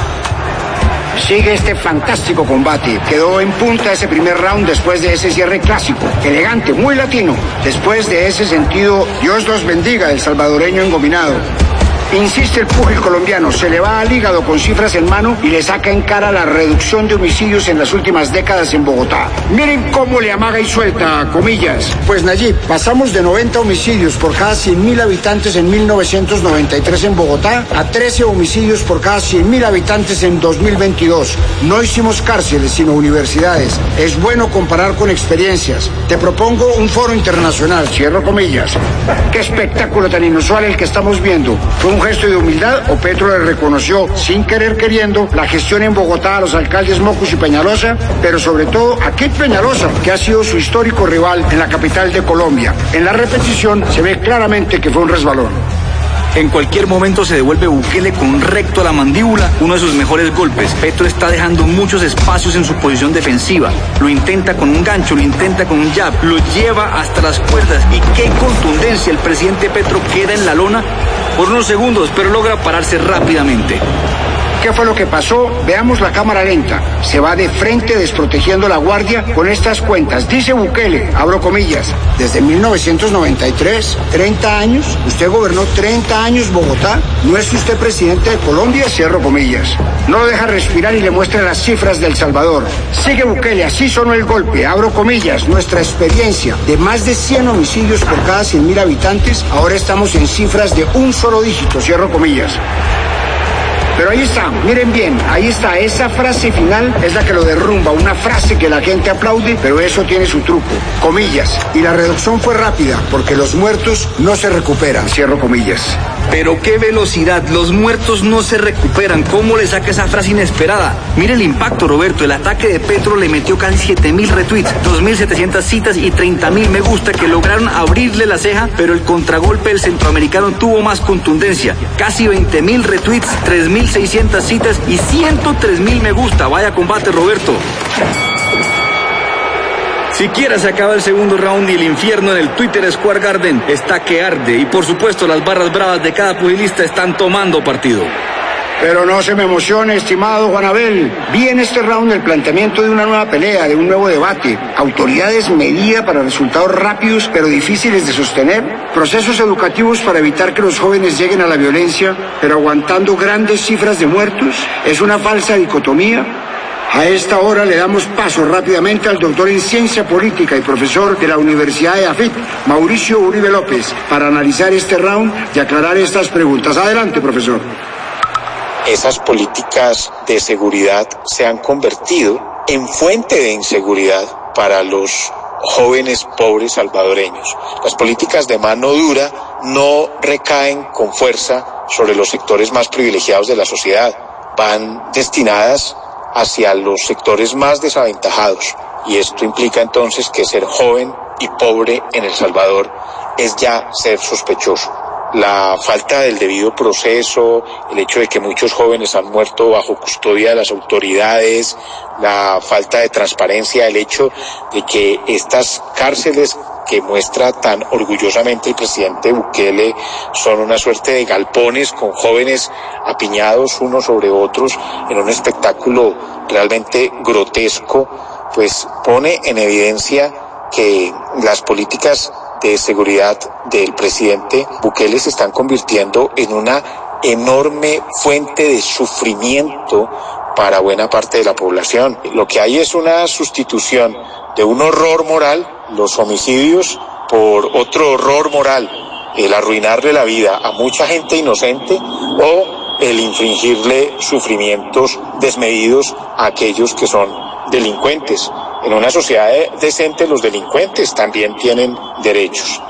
Sigue este fantástico combate. Quedó en punta ese primer round después de ese cierre clásico, elegante, muy latino. Después de ese sentido, Dios los bendiga, el salvadoreño engominado. Insiste el púgil colombiano, se le va al hígado con cifras en mano y le saca en cara la reducción de homicidios en las últimas décadas en Bogotá. Miren cómo le amaga y suelta, comillas. Pues Nayib, pasamos de 90 homicidios por cada 100.000 habitantes en 1993 en Bogotá a 13 homicidios por cada 100.000 habitantes en 2022. No hicimos cárceles, sino universidades. Es bueno comparar con experiencias. Te propongo un foro internacional, cierro comillas. Qué espectáculo tan inusual el que estamos viendo. Fue un gesto de humildad o Petro le reconoció, sin querer queriendo, la gestión en Bogotá a los alcaldes Mocus y Peñalosa, pero sobre todo a Kit Peñalosa, que ha sido su histórico rival en la capital de Colombia. En la repetición se ve claramente que fue un resbalón. En cualquier momento se devuelve Bukele con un recto a la mandíbula, uno de sus mejores golpes. Petro está dejando muchos espacios en su posición defensiva. Lo intenta con un gancho, lo intenta con un jab, lo lleva hasta las cuerdas. Y qué contundencia, el presidente Petro queda en la lona por unos segundos, pero logra pararse rápidamente. ¿Qué fue lo que pasó? Veamos la cámara lenta. Se va de frente desprotegiendo la guardia con estas cuentas. Dice Bukele, abro comillas, desde 1993, 30 años, usted gobernó 30 años Bogotá, no es usted presidente de Colombia, cierro comillas. No lo deja respirar y le muestra las cifras del Salvador. Sigue Bukele, así sonó el golpe, abro comillas, nuestra experiencia de más de 100 homicidios por cada 100 mil habitantes, ahora estamos en cifras de un solo dígito, cierro comillas. Pero ahí está, miren bien, ahí está, esa frase final es la que lo derrumba, una frase que la gente aplaude, pero eso tiene su truco, comillas. Y la reducción fue rápida, porque los muertos no se recuperan, cierro comillas. Pero qué velocidad, los muertos no se recuperan. ¿Cómo le saca esa frase inesperada? Mire el impacto, Roberto. El ataque de Petro le metió casi 7000 retweets, 2700 citas y 30000 me gusta que lograron abrirle la ceja, pero el contragolpe del centroamericano tuvo más contundencia. Casi 20000 retweets, 3600 citas y 103000 me gusta. Vaya combate, Roberto. Siquiera se acaba el segundo round y el infierno en el Twitter Square Garden está que arde. Y por supuesto las barras bravas de cada pugilista están tomando partido. Pero no se me emocione, estimado Juan Abel. Vi en este round el planteamiento de una nueva pelea, de un nuevo debate. Autoridades medida para resultados rápidos pero difíciles de sostener. Procesos educativos para evitar que los jóvenes lleguen a la violencia, pero aguantando grandes cifras de muertos. Es una falsa dicotomía. A esta hora le damos paso rápidamente al doctor en ciencia política y profesor de la Universidad de AFIT, Mauricio Uribe López, para analizar este round y aclarar estas preguntas. Adelante, profesor esas políticas de seguridad se han convertido en fuente de inseguridad para los jóvenes pobres salvadoreños. Las políticas de mano dura no recaen con fuerza sobre los sectores más privilegiados de la sociedad, van destinadas hacia los sectores más desaventajados. Y esto implica entonces que ser joven y pobre en El Salvador es ya ser sospechoso. La falta del debido proceso, el hecho de que muchos jóvenes han muerto bajo custodia de las autoridades, la falta de transparencia, el hecho de que estas cárceles que muestra tan orgullosamente el presidente Bukele son una suerte de galpones con jóvenes apiñados unos sobre otros en un espectáculo realmente grotesco, pues pone en evidencia que las políticas de seguridad del presidente Bukele se están convirtiendo en una enorme fuente de sufrimiento para buena parte de la población. Lo que hay es una sustitución de un horror moral, los homicidios, por otro horror moral, el arruinarle la vida a mucha gente inocente o el infringirle sufrimientos desmedidos a aquellos que son delincuentes. En una sociedad decente los delincuentes también tienen derechos.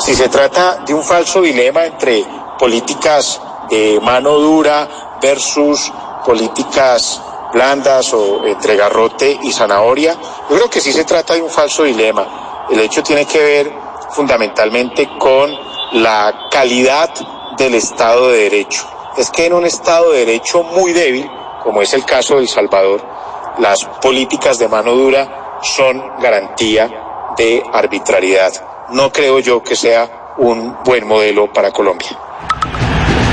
Si se trata de un falso dilema entre políticas de mano dura versus políticas blandas o entre garrote y zanahoria, yo creo que sí se trata de un falso dilema. El hecho tiene que ver fundamentalmente con la calidad del Estado de Derecho. Es que en un Estado de Derecho muy débil, como es el caso de El Salvador, las políticas de mano dura son garantía de arbitrariedad. No creo yo que sea un buen modelo para Colombia.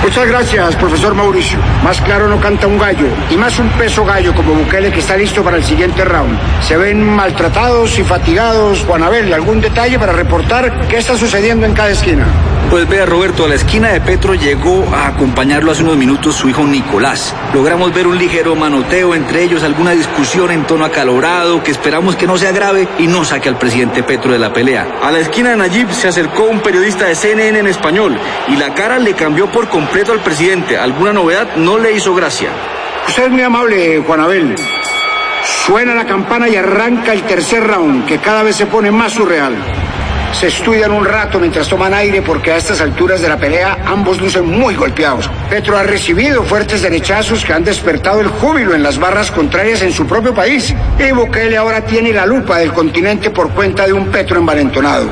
Muchas gracias, profesor Mauricio. Más claro no canta un gallo, y más un peso gallo como Bukele que está listo para el siguiente round. Se ven maltratados y fatigados. Juan Abel, ¿algún detalle para reportar qué está sucediendo en cada esquina? Pues vea Roberto, a la esquina de Petro llegó a acompañarlo hace unos minutos su hijo Nicolás. Logramos ver un ligero manoteo entre ellos, alguna discusión en tono acalorado que esperamos que no sea grave y no saque al presidente Petro de la pelea. A la esquina de Nayib se acercó un periodista de CNN en español y la cara le cambió por completo al presidente. Alguna novedad no le hizo gracia. Usted es muy amable, Juan Abel. Suena la campana y arranca el tercer round, que cada vez se pone más surreal. Se estudian un rato mientras toman aire porque a estas alturas de la pelea ambos lucen muy golpeados. Petro ha recibido fuertes derechazos que han despertado el júbilo en las barras contrarias en su propio país. Y Bukele ahora tiene la lupa del continente por cuenta de un Petro envalentonado.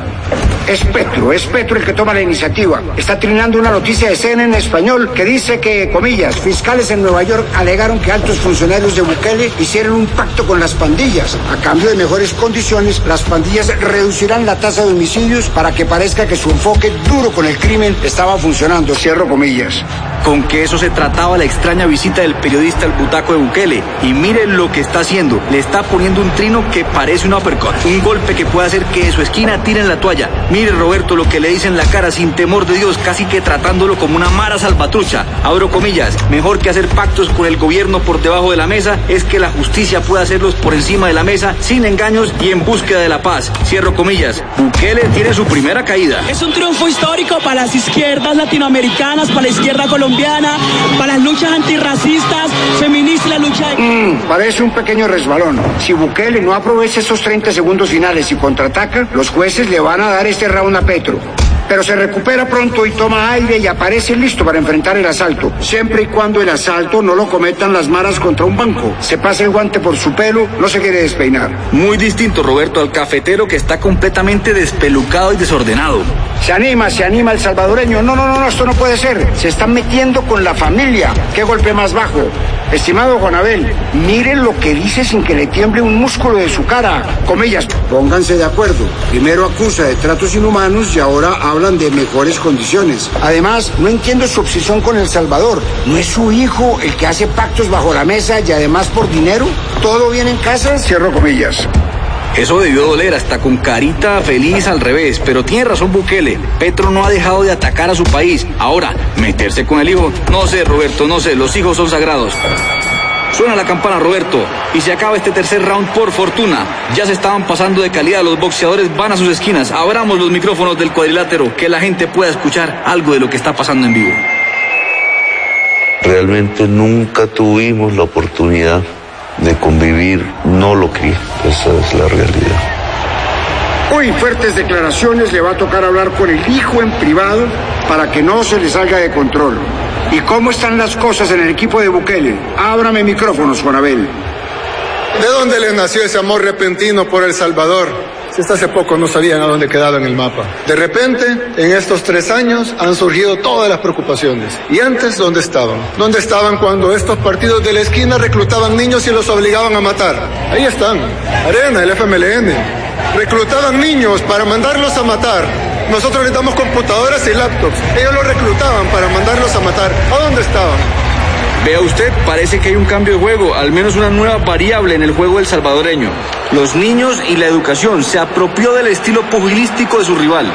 Es Petro, es Petro el que toma la iniciativa. Está trinando una noticia de CNN en español que dice que, comillas, fiscales en Nueva York alegaron que altos funcionarios de Bukele hicieron un pacto con las pandillas. A cambio de mejores condiciones, las pandillas reducirán la tasa de homicidios para que parezca que su enfoque duro con el crimen estaba funcionando. Cierro comillas. Con que eso se trataba la extraña visita del periodista al butaco de Bukele. Y miren lo que está haciendo. Le está poniendo un trino que parece un uppercut. Un golpe que puede hacer que de su esquina tiren la toalla. Mire Roberto lo que le dice en la cara sin temor de Dios, casi que tratándolo como una mara salvatrucha. Abro comillas, mejor que hacer pactos con el gobierno por debajo de la mesa es que la justicia pueda hacerlos por encima de la mesa sin engaños y en búsqueda de la paz. Cierro comillas. Bukele tiene su primera caída. Es un triunfo histórico para las izquierdas latinoamericanas, para la izquierda colombiana, para las luchas antirracistas, feministas, la lucha. Mm, parece un pequeño resbalón. Si Bukele no aprovecha esos 30 segundos finales y contraataca, los jueces le van a dar este round a Petro. Pero se recupera pronto y toma aire y aparece listo para enfrentar el asalto, siempre y cuando el asalto no lo cometan las maras contra un banco. Se pasa el guante por su pelo, no se quiere despeinar. Muy distinto, Roberto, al cafetero que está completamente despelucado y desordenado. Se anima, se anima el salvadoreño. No, no, no, no, esto no puede ser. Se están metiendo con la familia. ¿Qué golpe más bajo? Estimado Juan Abel, miren lo que dice sin que le tiemble un músculo de su cara. Comillas, pónganse de acuerdo. Primero acusa de tratos inhumanos y ahora hablan de mejores condiciones. Además, no entiendo su obsesión con El Salvador. ¿No es su hijo el que hace pactos bajo la mesa y además por dinero? ¿Todo bien en casa? Cierro comillas. Eso debió doler hasta con carita feliz al revés, pero tiene razón Bukele. Petro no ha dejado de atacar a su país. Ahora, meterse con el hijo, no sé, Roberto, no sé, los hijos son sagrados. Suena la campana, Roberto, y se acaba este tercer round por fortuna. Ya se estaban pasando de calidad, los boxeadores van a sus esquinas. Abramos los micrófonos del cuadrilátero, que la gente pueda escuchar algo de lo que está pasando en vivo. Realmente nunca tuvimos la oportunidad de convivir, no lo crié. Esa es la realidad. Hoy fuertes declaraciones le va a tocar hablar con el hijo en privado para que no se le salga de control. ¿Y cómo están las cosas en el equipo de Bukele? Ábrame micrófonos, Juan Abel. ¿De dónde les nació ese amor repentino por El Salvador? Si hasta hace poco no sabían a dónde quedaba en el mapa. De repente, en estos tres años han surgido todas las preocupaciones. ¿Y antes dónde estaban? ¿Dónde estaban cuando estos partidos de la esquina reclutaban niños y los obligaban a matar? Ahí están. Arena, el FMLN. Reclutaban niños para mandarlos a matar. Nosotros les damos computadoras y laptops. Ellos los reclutaban para mandarlos a matar. ¿A dónde estaban? Vea usted, parece que hay un cambio de juego, al menos una nueva variable en el juego del salvadoreño. Los niños y la educación se apropió del estilo pugilístico de su rival.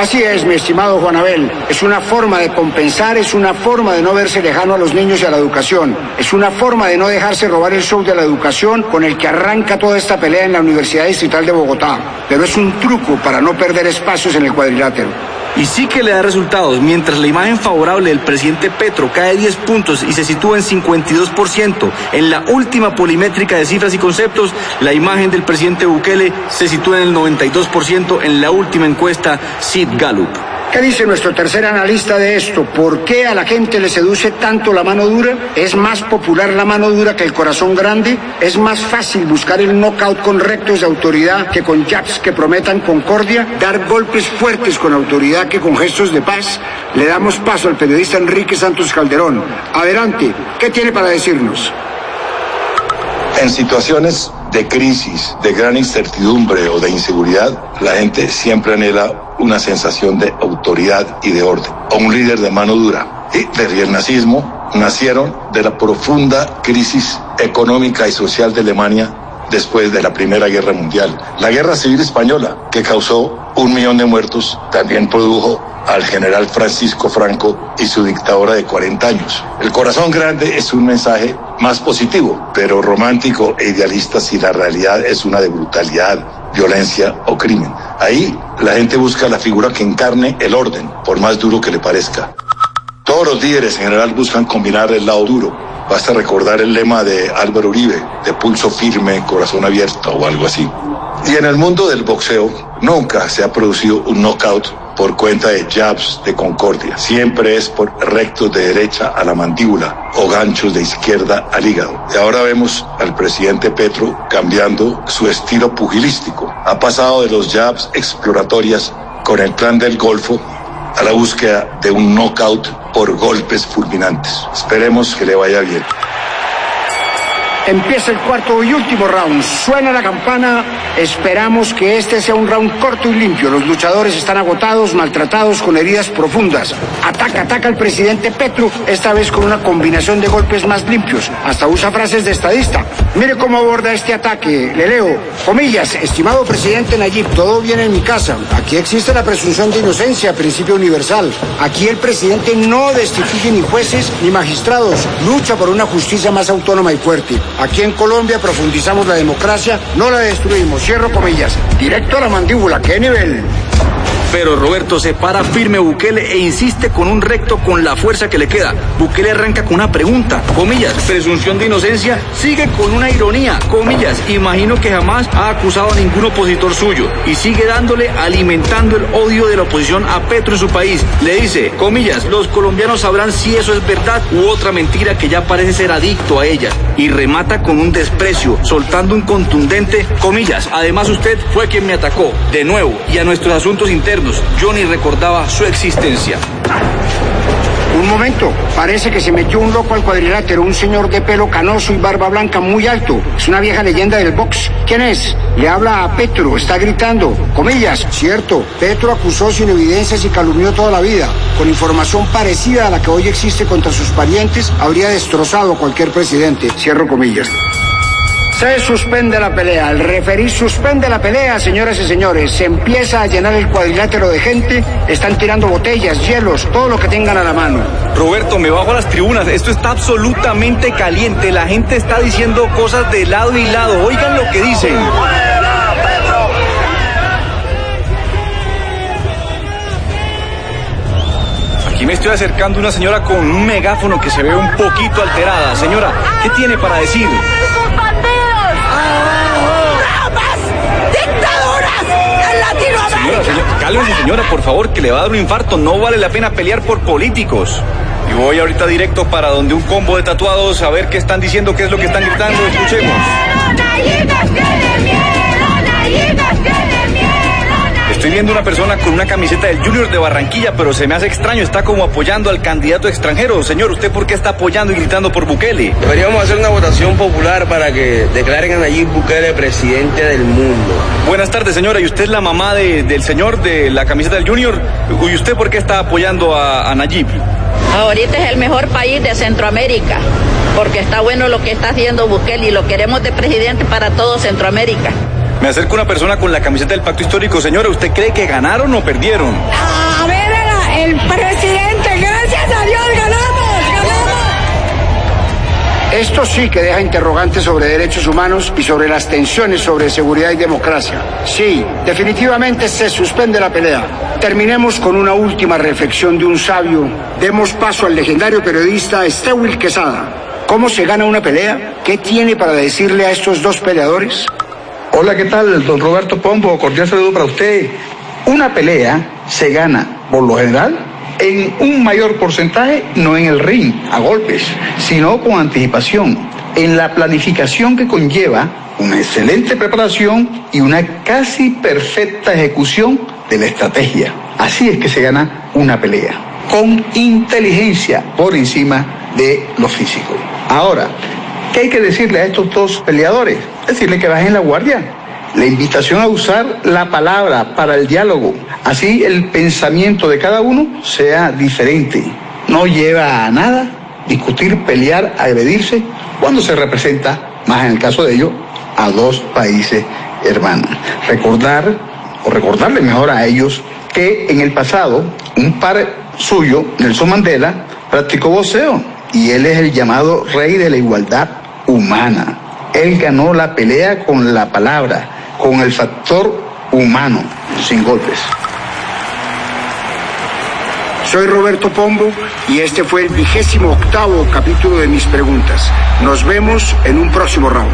Así es, mi estimado Juan Abel. Es una forma de compensar, es una forma de no verse lejano a los niños y a la educación. Es una forma de no dejarse robar el show de la educación con el que arranca toda esta pelea en la Universidad Distrital de Bogotá. Pero es un truco para no perder espacios en el cuadrilátero. Y sí que le da resultados. Mientras la imagen favorable del presidente Petro cae 10 puntos y se sitúa en 52%, en la última polimétrica de cifras y conceptos, la imagen del presidente Bukele se sitúa en el 92% en la última encuesta Sid Gallup. ¿Qué dice nuestro tercer analista de esto? ¿Por qué a la gente le seduce tanto la mano dura? ¿Es más popular la mano dura que el corazón grande? ¿Es más fácil buscar el knockout con rectos de autoridad que con jabs que prometan concordia? ¿Dar golpes fuertes con autoridad que con gestos de paz? Le damos paso al periodista Enrique Santos Calderón. Adelante, ¿qué tiene para decirnos? En situaciones de crisis, de gran incertidumbre o de inseguridad, la gente siempre anhela una sensación de autoridad y de orden, o un líder de mano dura. Y del nazismo nacieron de la profunda crisis económica y social de Alemania después de la Primera Guerra Mundial. La Guerra Civil Española, que causó un millón de muertos, también produjo al general Francisco Franco y su dictadura de 40 años. El corazón grande es un mensaje más positivo, pero romántico e idealista si la realidad es una de brutalidad, violencia o crimen. Ahí la gente busca la figura que encarne el orden, por más duro que le parezca. Todos los líderes en general buscan combinar el lado duro. Basta recordar el lema de Álvaro Uribe, de pulso firme, corazón abierto o algo así. Y en el mundo del boxeo nunca se ha producido un knockout por cuenta de jabs de concordia. Siempre es por rectos de derecha a la mandíbula o ganchos de izquierda al hígado. Y ahora vemos al presidente Petro cambiando su estilo pugilístico. Ha pasado de los jabs exploratorias con el plan del Golfo a la búsqueda de un knockout por golpes fulminantes. Esperemos que le vaya bien. Empieza el cuarto y último round. Suena la campana. Esperamos que este sea un round corto y limpio. Los luchadores están agotados, maltratados, con heridas profundas. Ataca, ataca al presidente Petro, esta vez con una combinación de golpes más limpios. Hasta usa frases de estadista. Mire cómo aborda este ataque. Le leo. Comillas, estimado presidente Nayib, todo viene en mi casa. Aquí existe la presunción de inocencia, principio universal. Aquí el presidente no destituye ni jueces ni magistrados. Lucha por una justicia más autónoma y fuerte. Aquí en Colombia profundizamos la democracia, no la destruimos. Cierro comillas. Directo a la mandíbula. ¿Qué nivel? Pero Roberto se para firme Bukele e insiste con un recto con la fuerza que le queda. Bukele arranca con una pregunta, comillas, presunción de inocencia, sigue con una ironía, comillas, imagino que jamás ha acusado a ningún opositor suyo y sigue dándole, alimentando el odio de la oposición a Petro en su país. Le dice, comillas, los colombianos sabrán si eso es verdad u otra mentira que ya parece ser adicto a ella. Y remata con un desprecio, soltando un contundente, comillas, además usted fue quien me atacó, de nuevo, y a nuestros asuntos internos yo ni recordaba su existencia. Un momento, parece que se metió un loco al cuadrilátero, un señor de pelo canoso y barba blanca muy alto. Es una vieja leyenda del box. ¿Quién es? Le habla a Petro, está gritando. Comillas, cierto. Petro acusó sin evidencias y calumnió toda la vida. Con información parecida a la que hoy existe contra sus parientes, habría destrozado a cualquier presidente. Cierro comillas. Se suspende la pelea, el referí suspende la pelea, señoras y señores. Se empieza a llenar el cuadrilátero de gente, están tirando botellas, hielos, todo lo que tengan a la mano. Roberto, me bajo a las tribunas, esto está absolutamente caliente, la gente está diciendo cosas de lado y lado, oigan lo que dicen. Aquí me estoy acercando una señora con un megáfono que se ve un poquito alterada. Señora, ¿qué tiene para decir? Señora, por favor, que le va a dar un infarto. No vale la pena pelear por políticos. Y voy ahorita directo para donde un combo de tatuados a ver qué están diciendo, qué es lo que están gritando. Escuchemos. Estoy viendo una persona con una camiseta del Junior de Barranquilla, pero se me hace extraño, está como apoyando al candidato extranjero. Señor, ¿usted por qué está apoyando y gritando por Bukele? Deberíamos hacer una votación popular para que declaren a Nayib Bukele presidente del mundo. Buenas tardes, señora. ¿Y usted es la mamá de- del señor de la camiseta del Junior? ¿Y usted por qué está apoyando a, a Nayib? Ahorita es el mejor país de Centroamérica, porque está bueno lo que está haciendo Bukele y lo queremos de presidente para todo Centroamérica. Me acerca una persona con la camiseta del pacto histórico. Señora, ¿usted cree que ganaron o perdieron? A ver, el presidente, gracias a Dios ganamos, ganamos. Esto sí que deja interrogantes sobre derechos humanos y sobre las tensiones sobre seguridad y democracia. Sí, definitivamente se suspende la pelea. Terminemos con una última reflexión de un sabio. Demos paso al legendario periodista Estewil Quesada. ¿Cómo se gana una pelea? ¿Qué tiene para decirle a estos dos peleadores? Hola, ¿qué tal? Don Roberto Pombo, cordial saludo para usted. Una pelea se gana, por lo general, en un mayor porcentaje, no en el ring, a golpes, sino con anticipación, en la planificación que conlleva una excelente preparación y una casi perfecta ejecución de la estrategia. Así es que se gana una pelea, con inteligencia por encima de lo físico. Ahora, ¿Qué hay que decirle a estos dos peleadores? Decirle que bajen la guardia. La invitación a usar la palabra para el diálogo. Así el pensamiento de cada uno sea diferente. No lleva a nada discutir, pelear, agredirse cuando se representa, más en el caso de ellos, a dos países hermanos. Recordar, o recordarle mejor a ellos, que en el pasado un par suyo, Nelson Mandela, practicó boxeo y él es el llamado rey de la igualdad humana. Él ganó la pelea con la palabra, con el factor humano, sin golpes. Soy Roberto Pombo y este fue el vigésimo octavo capítulo de mis preguntas. Nos vemos en un próximo round.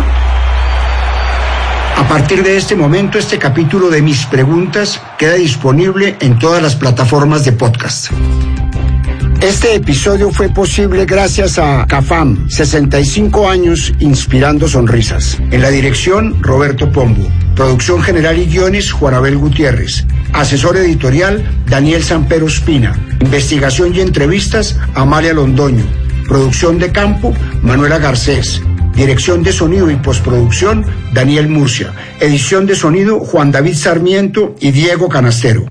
A partir de este momento, este capítulo de mis preguntas queda disponible en todas las plataformas de podcast. Este episodio fue posible gracias a CAFAM, 65 años inspirando sonrisas. En la dirección, Roberto Pombo. Producción general y guiones, Juanabel Gutiérrez. Asesor editorial, Daniel Sampero Espina. Investigación y entrevistas, Amalia Londoño. Producción de campo, Manuela Garcés. Dirección de sonido y postproducción, Daniel Murcia. Edición de sonido, Juan David Sarmiento y Diego Canastero.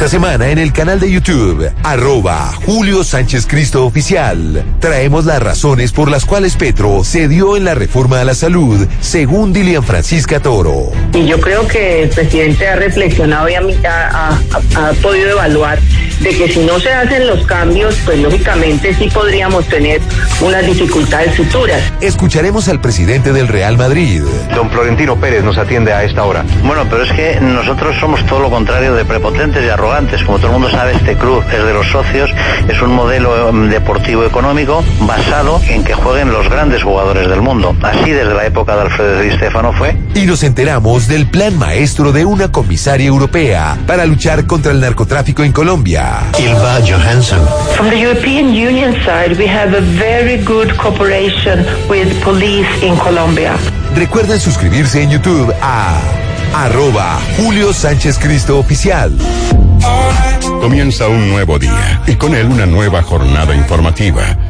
Esta semana en el canal de YouTube, arroba Julio Sánchez Cristo Oficial, traemos las razones por las cuales Petro cedió en la reforma a la salud, según Dilian Francisca Toro. Y yo creo que el presidente ha reflexionado y ha, ha- ha- ha podido evaluar de que si no se hacen los cambios, pues lógicamente sí podríamos tener unas dificultades futuras. Escucharemos al presidente del Real Madrid. Don Florentino Pérez nos atiende a esta hora. Bueno, pero es que nosotros somos todo lo contrario de prepotentes y arrogantes. Como todo el mundo sabe, este club es de los socios, es un modelo em, deportivo económico basado en que jueguen los grandes jugadores del mundo. Así desde la época de Alfredo Di Stefano fue. Y nos enteramos del plan maestro de una comisaria europea para luchar contra el narcotráfico en Colombia. Ilva Johansson. From the European Union side, we have a very good cooperation with police in Colombia. Recuerden suscribirse en YouTube a arroba Julio Sánchez Cristo Oficial. Comienza un nuevo día y con él una nueva jornada informativa.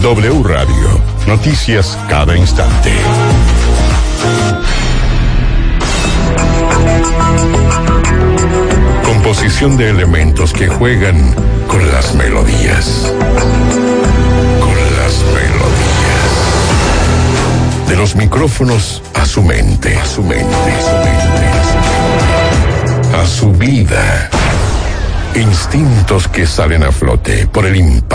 W Radio, noticias cada instante. Composición de elementos que juegan con las melodías. Con las melodías. De los micrófonos a su mente, a su mente, a su vida. Instintos que salen a flote por el impacto